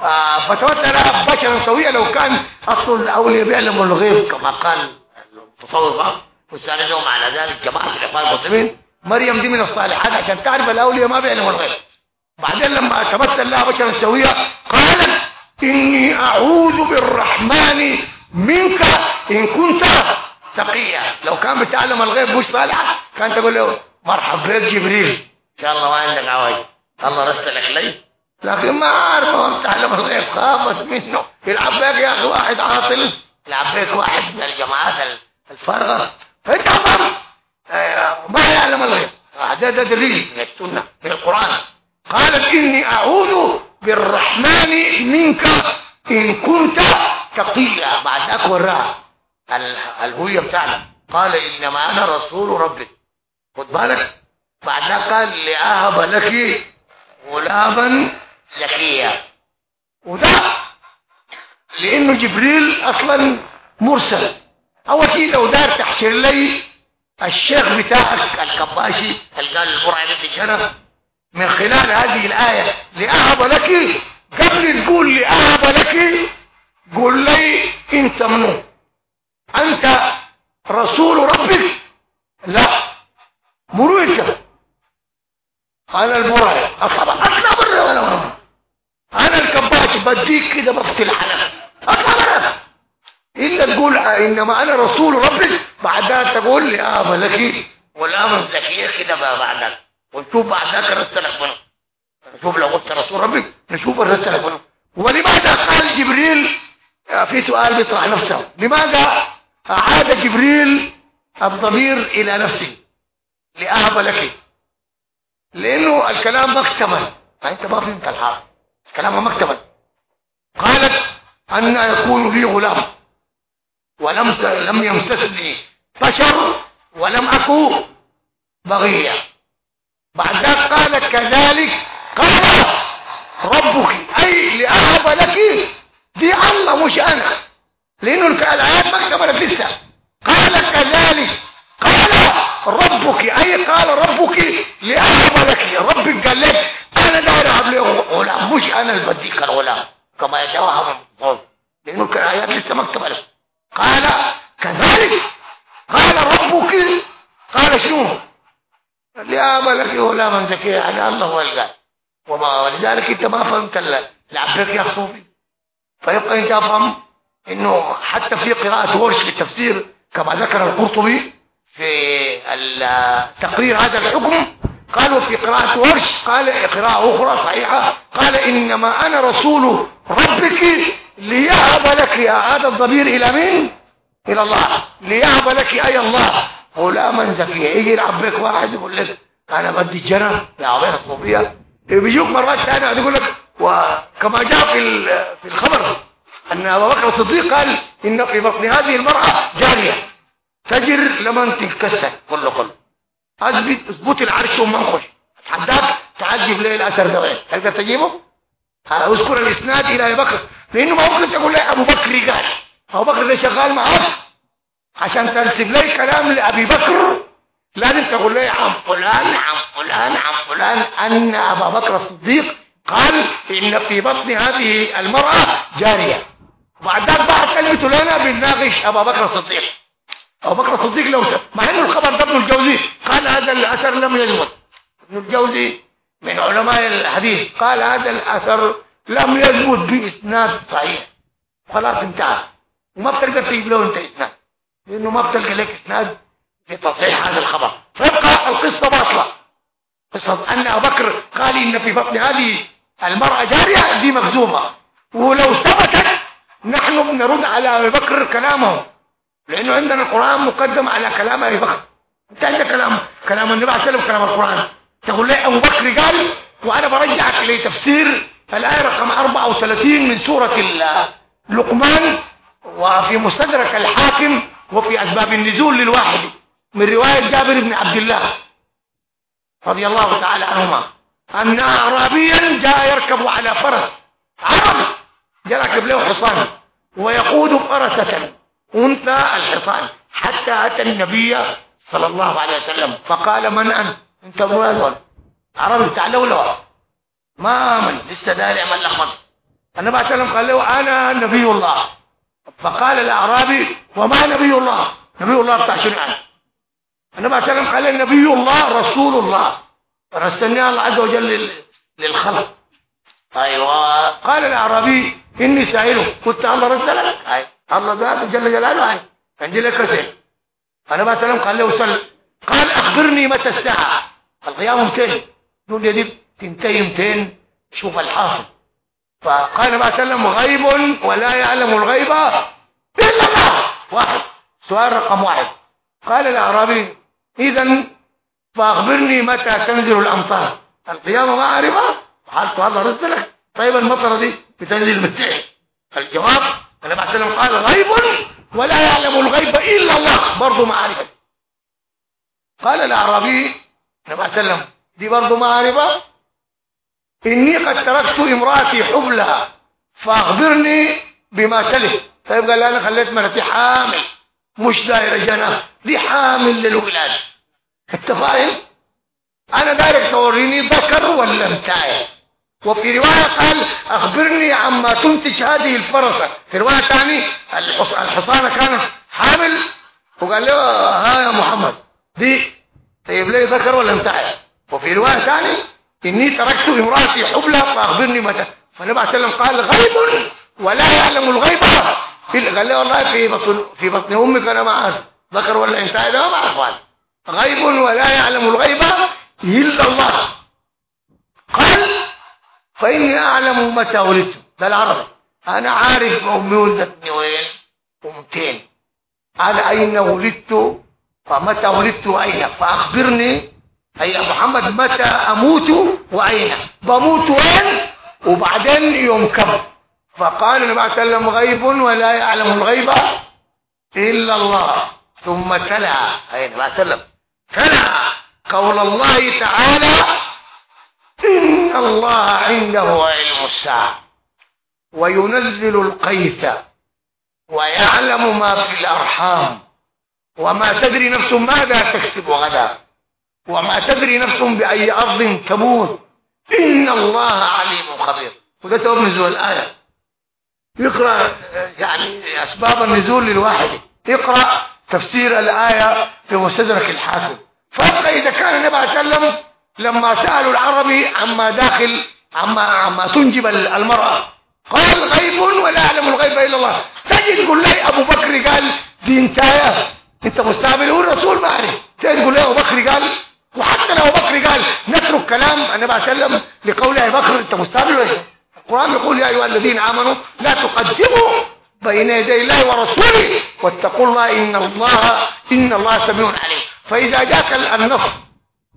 آه فتوتر بشرا سويا لو كان أصل الاولياء بيعلموا الغيب. كما قال التصوف وساندهم على ذلك. جماعة الإخوان المسلمين. مريم دي من الصالحات عشان تعرف الأولياء ما بيعلموا الغيب. بعدين لما تمثل لها بشرا سويا قالت إني أعوذ بالرحمن منك إن كنت تقيا. لو كان بتعلم الغيب مش صالحه كانت تقول له مرحب بك جبريل. إن شاء الله ما عندك عوايد. الله رسلك لي لكن ما عارف ما بتعلم الغيب خافت منه. يلعب بك يا أخي واحد عاطل. يلعب بك واحد من الجماعات الفارغه انت ما يعلم الغيب. هذا ده دليل من السنة من القرآن. قالت إني أعوذ بالرحمن منك إن كنت تقيا. بعد ذاك وراها. الهوية بتاعنا. قال إنما أنا رسول ربك. خد بالك. بعدها قال لأهب لك غلاما زكيا. وده لأنه جبريل أصلا مرسل. أول شيء لو دار تحشر لي الشيخ بتاعك الكباشي اللي قال البرع بنت شرف من خلال هذه الآية لأهب لك قبل تقول لأهب لك قول لي انت منو أنت رسول ربك؟ لا. مريكة أنا المرعي اطلع اطلع برا ولا مرة أنا الكباش. بديك كده بفتي الحلق اطلع برا إلا تقول إنما أنا رسول ربك؟ بعدها تقول لي آه ملكي والأمر ذكي كده بعدك. ونشوف بعدك رسلك منه. نشوف لو قلت رسول ربك نشوف الرسلك منه. ولماذا قال جبريل في سؤال بيطرح نفسه لماذا اعاد جبريل الضمير إلى نفسه؟ لأهب لك. لأنه الكلام مكتمل فأنت ما فهمت الحال. الكلام مكتمل قالت أن يكون لي غلام. ولم لم يمسسني بشر ولم أكو بغيا بعد ذلك قالت كذلك قال ربك أي لأهب لك دي الله مش أنا لأنه الآيات مكتملة لسه قال كذلك قال ربك أي قال ربك لأهب لك. ربك قال لك أنا داير لي غلام مش أنا اللي بديك الغلام كما يتوهم لأنه الآيات لسه مكتوبه قال كذلك قال ربك قال شنو؟ لأهب لك غلاما زكيا يعني الله هو القال وما ولذلك انت ما فهمت العبرك يا صوفي فيبقى انت افهم إنه حتى في قراءة ورش في التفسير كما ذكر القرطبي في التقرير هذا الحكم قالوا في قراءة ورش قال قراءة أخرى صحيحة قال إنما أنا رسول ربك ليهب لك يا هذا الضمير إلى مين؟ إلى الله. ليهب لك أي الله. غلاما زكيا يجي يلعب واحد يقول لك أنا بدي الجنة يا عبير الصوفية. بيجوك مرات ثانية يقول لك وكما جاء في في الخبر أن أبا بكر الصديق قال إن في بطن هذه المرأة جارية. تجر لمن تنكسر كله كله اثبت اثبت العرش ومنخش حداك تعجب ليه الأثر ده تقدر تجيبه أذكر الإسناد إلى أبي بكر. لأنه ما ممكن تقول لي أبو بكر قال أبو بكر ده شغال معاك. عشان تنسب لي كلام لأبي بكر. لازم تقول لي عن فلان عن فلان عن فلان أن أبا بكر الصديق قال إن في بطن هذه المرأة جارية. وبعد ذلك بعد كلمته لنا بنناقش أبا بكر الصديق. ابو بكر الصديق لو مع إنه الخبر ده ابن الجوزي. قال هذا الأثر لم يثبت ابن الجوزي من علماء الحديث قال هذا الأثر لم يثبت بإسناد صحيح. خلاص انتهى. وما بتقدر تجيب له أنت إسناد. لأنه ما بتلقى لك إسناد في تصحيح هذا الخبر. فيبقى القصة باطلة. قصة أن أبو بكر قال إن في بطن هذه المرأة جارية دي مكذوبه ولو ثبتت نحن بنرد على ابي بكر كلامه. لأنه عندنا القرآن مقدم على كلام أبي بكر. أنت عندك كلام. كلام النبي عليه الصلاه كلام القرآن. تقول لي أبو بكر قال وأنا برجعك لتفسير الآية رقم 34 من سورة لقمان وفي مستدرك الحاكم وفي أسباب النزول للواحد من رواية جابر بن عبد الله رضي الله تعالى عنهما أن أعرابيا جاء يركب على فرس عربي يركب له حصان ويقود فرسة أنثى الحصان حتى أتى النبي صلى الله عليه وسلم فقال من أنت؟ أنت ابو عربي تعالوا له. ما من لسه داري عمل لخبط النبي صلى الله عليه وسلم قال له أنا نبي الله. فقال الأعرابي وما نبي الله؟ نبي الله بتاع الله عليه وسلم قال نبي الله رسول الله. رسلني الله عز وجل للخلق. أيوه. قال الأعرابي إني سائله قلت الله رسلك أي. الله ذات جل جلاله. أي. عندي لك رسل الله عليه وسلم قال له سل قال أخبرني متى الساعة؟ القيامه 200 دول دي تنتهي 200 شوف الحاصل. فقال عليه وسلم غيب ولا يعلم الغيب إلا الله. واحد. سؤال رقم واحد. قال الأعرابي إذا فأخبرني متى تنزل الأمطار. القيامة ما حالته هذا رد لك. طيب المطرة دي بتنزل متى الجواب الله عليه وسلم قال غيب ولا يعلم الغيب إلا الله. برضه ما اعرفه قال صلى الله عليه وسلم دي برضه ما أعرفها. إني قد تركت امرأتي حبلها فأخبرني بما تلي. طيب قال أنا خليت مرتي حامل مش دايرة جنة دي حامل للولاد. أنت فاهم؟ أنا دايرك توريني ذكر ولا انتاية وفي رواية قال أخبرني عما تنتج هذه الفرسة في رواية ثاني الحصانة كانت حامل وقال له ها يا محمد دي طيب ليه ذكر ولا انتاية وفي رواية ثاني إني تركت امرأتي حبلى فأخبرني متى فالنبي عليه وسلم قال غيب ولا يعلم الغيب. قال له والله في بطن في بطن أمك أنا ما أعرف. ذكر ولا إنثى ده ما أعرف غيب ولا يعلم الغيب إلا الله. قال فإني أعلم متى ولدت. ده العربي. أنا عارف أمي ولدتني وين؟ ومتين على أين ولدت؟ فمتى ولدت وأين؟ فأخبرني أي محمد متى أموت وأين؟ بموت وين؟ وبعدين يوم كم؟ فقال النبي عليه وسلم غيب ولا يعلم الغيب إلا الله. ثم تلا. أي النبي عليه وسلم. تلا. قول الله تعالى إن الله عنده علم الساعة. وينزل القيث ويعلم ما في الأرحام. وما تدري نفس ماذا تكسب غدا. وما تدري نفس بأي أرض تموت. إن الله عليم خبير. وده سبب نزول الآية يقرأ يعني أسباب النزول للواحد. يقرأ تفسير الآية في مستدرك الحاكم. فأبقى إذا كان النبي عليه وسلم لما سألوا العربي عما داخل عما, عما تنجب المرأة قال غيب ولا يعلم الغيب إلا الله. تجي تقول لي أبو بكر قال دي انتايه أنت مستعمل هو الرسول ما عرف تجي تقول لي أبو بكر قال وحتى لو بكر قال نترك كلام النبي عليه وسلم لقول أبي بكر أنت مستعمل ولا القرآن يقول يا أيها الذين آمنوا لا تقدموا بين يدي الله ورسوله واتقوا الله إن الله إن الله سميع عليم. فإذا جاك النص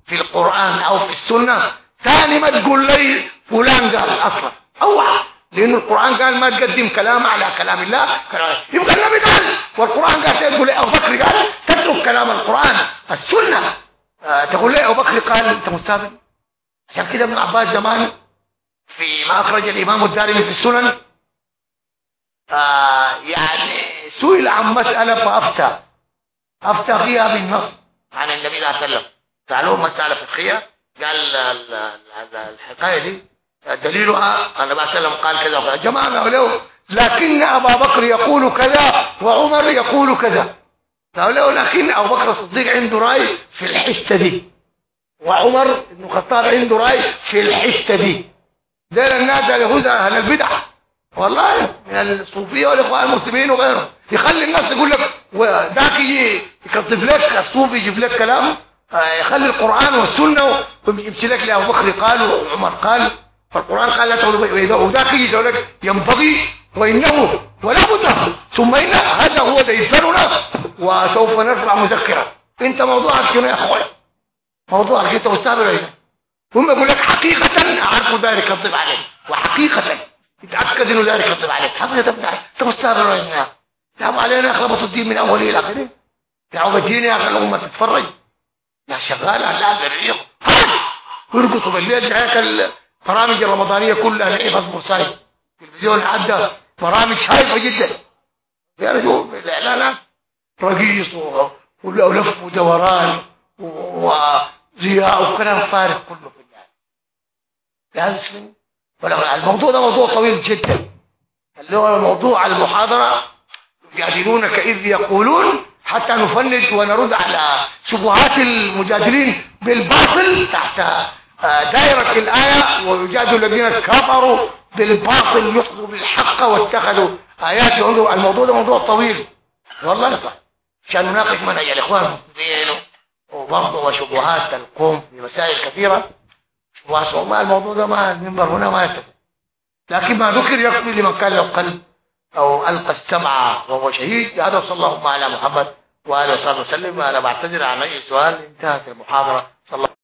في القرآن أو في السنة ثاني ما تقول لي فلان قال أصلا. أوعى. لأن القرآن قال ما تقدم كلام على كلام الله. كلام يبقى النبي قال والقرآن قال تقول أبو بكر قال تترك كلام القرآن. السنة. تقول لي أبو بكر قال أنت مستهبل عشان كده ابن عباس زمان في ما أخرج الإمام الدارمي في السنن. آه يعني سئل عن مسألة فأفتى. أفتى فيها بالنص عن النبي صلى الله عليه وسلم. سألوه مسألة فقهية. قال هذا الحكاية دي دليلها النبي صلى الله عليه وسلم قال كذا وكذا. له لكن أبا بكر يقول كذا وعمر يقول كذا. قالوا لكن أبو بكر الصديق عنده رأي في الحتة دي. وعمر بن الخطاب عنده رأي في الحتة دي. ده الناس اليهود أهل البدع. والله من الصوفية والإخوان المسلمين وغيرهم. يخلي الناس يقول لك يجي يكذب لك الصوفي يجيب لك كلام آه، يخلي القرآن والسنة ويمشي لك لأبو بكر قال وعمر قال. فالقرآن قال لا وذاك يجي يقول لك ينبغي وإنه ولا بد. ثم إن هذا هو ديسرنا وسوف نرفع مذكرة أنت موضوعك شنو يا أخوي. موضوعك أنت مستعمل إيه؟ هم يقول لك حقيقة أعرف ذلك يكذب عليك. وحقيقة يتأكد إنه ذلك يكذب عليك. حقيقة أنت مستعمل إيه؟ تعبوا علينا خلبطوا الدين من اوله إلى آخره. تعبوا الدين يا أخي الامة تتفرج. يا شغالة لا بالريق ويرقصوا بالليل البرامج الرمضانيه كلها نلاقيه اصبر صايم التلفزيون عدى برامج هايفه جدا. يرجو الاعلانات رقيص ولف ودوران وضياء وكلام فارغ كله في النهايه لازم الموضوع ده موضوع طويل جدا. اللي هو موضوع المحاضرة. يجادلونك اذ يقولون حتى نفند ونرد على شبهات المجادلين بالباطل تحت دائرة الآية ويجادل الذين كفروا بالباطل يحضروا بالحق واتخذوا آيات عنده. الموضوع ده موضوع طويل. والله صح عشان نناقش منهج الإخوان المسلمين وبرضه وشبهات القوم في مسائل كثيرة. وما الموضوع ده ما المنبر هنا ما يتفق. لكن ما ذكر يكفي لمن كان له قلب أو ألقى السمع وهو شهيد. هذا صلى الله على محمد وآله وصحبه وسلم. أنا بعتذر عن أي سؤال انتهت المحاضرة. صلى الله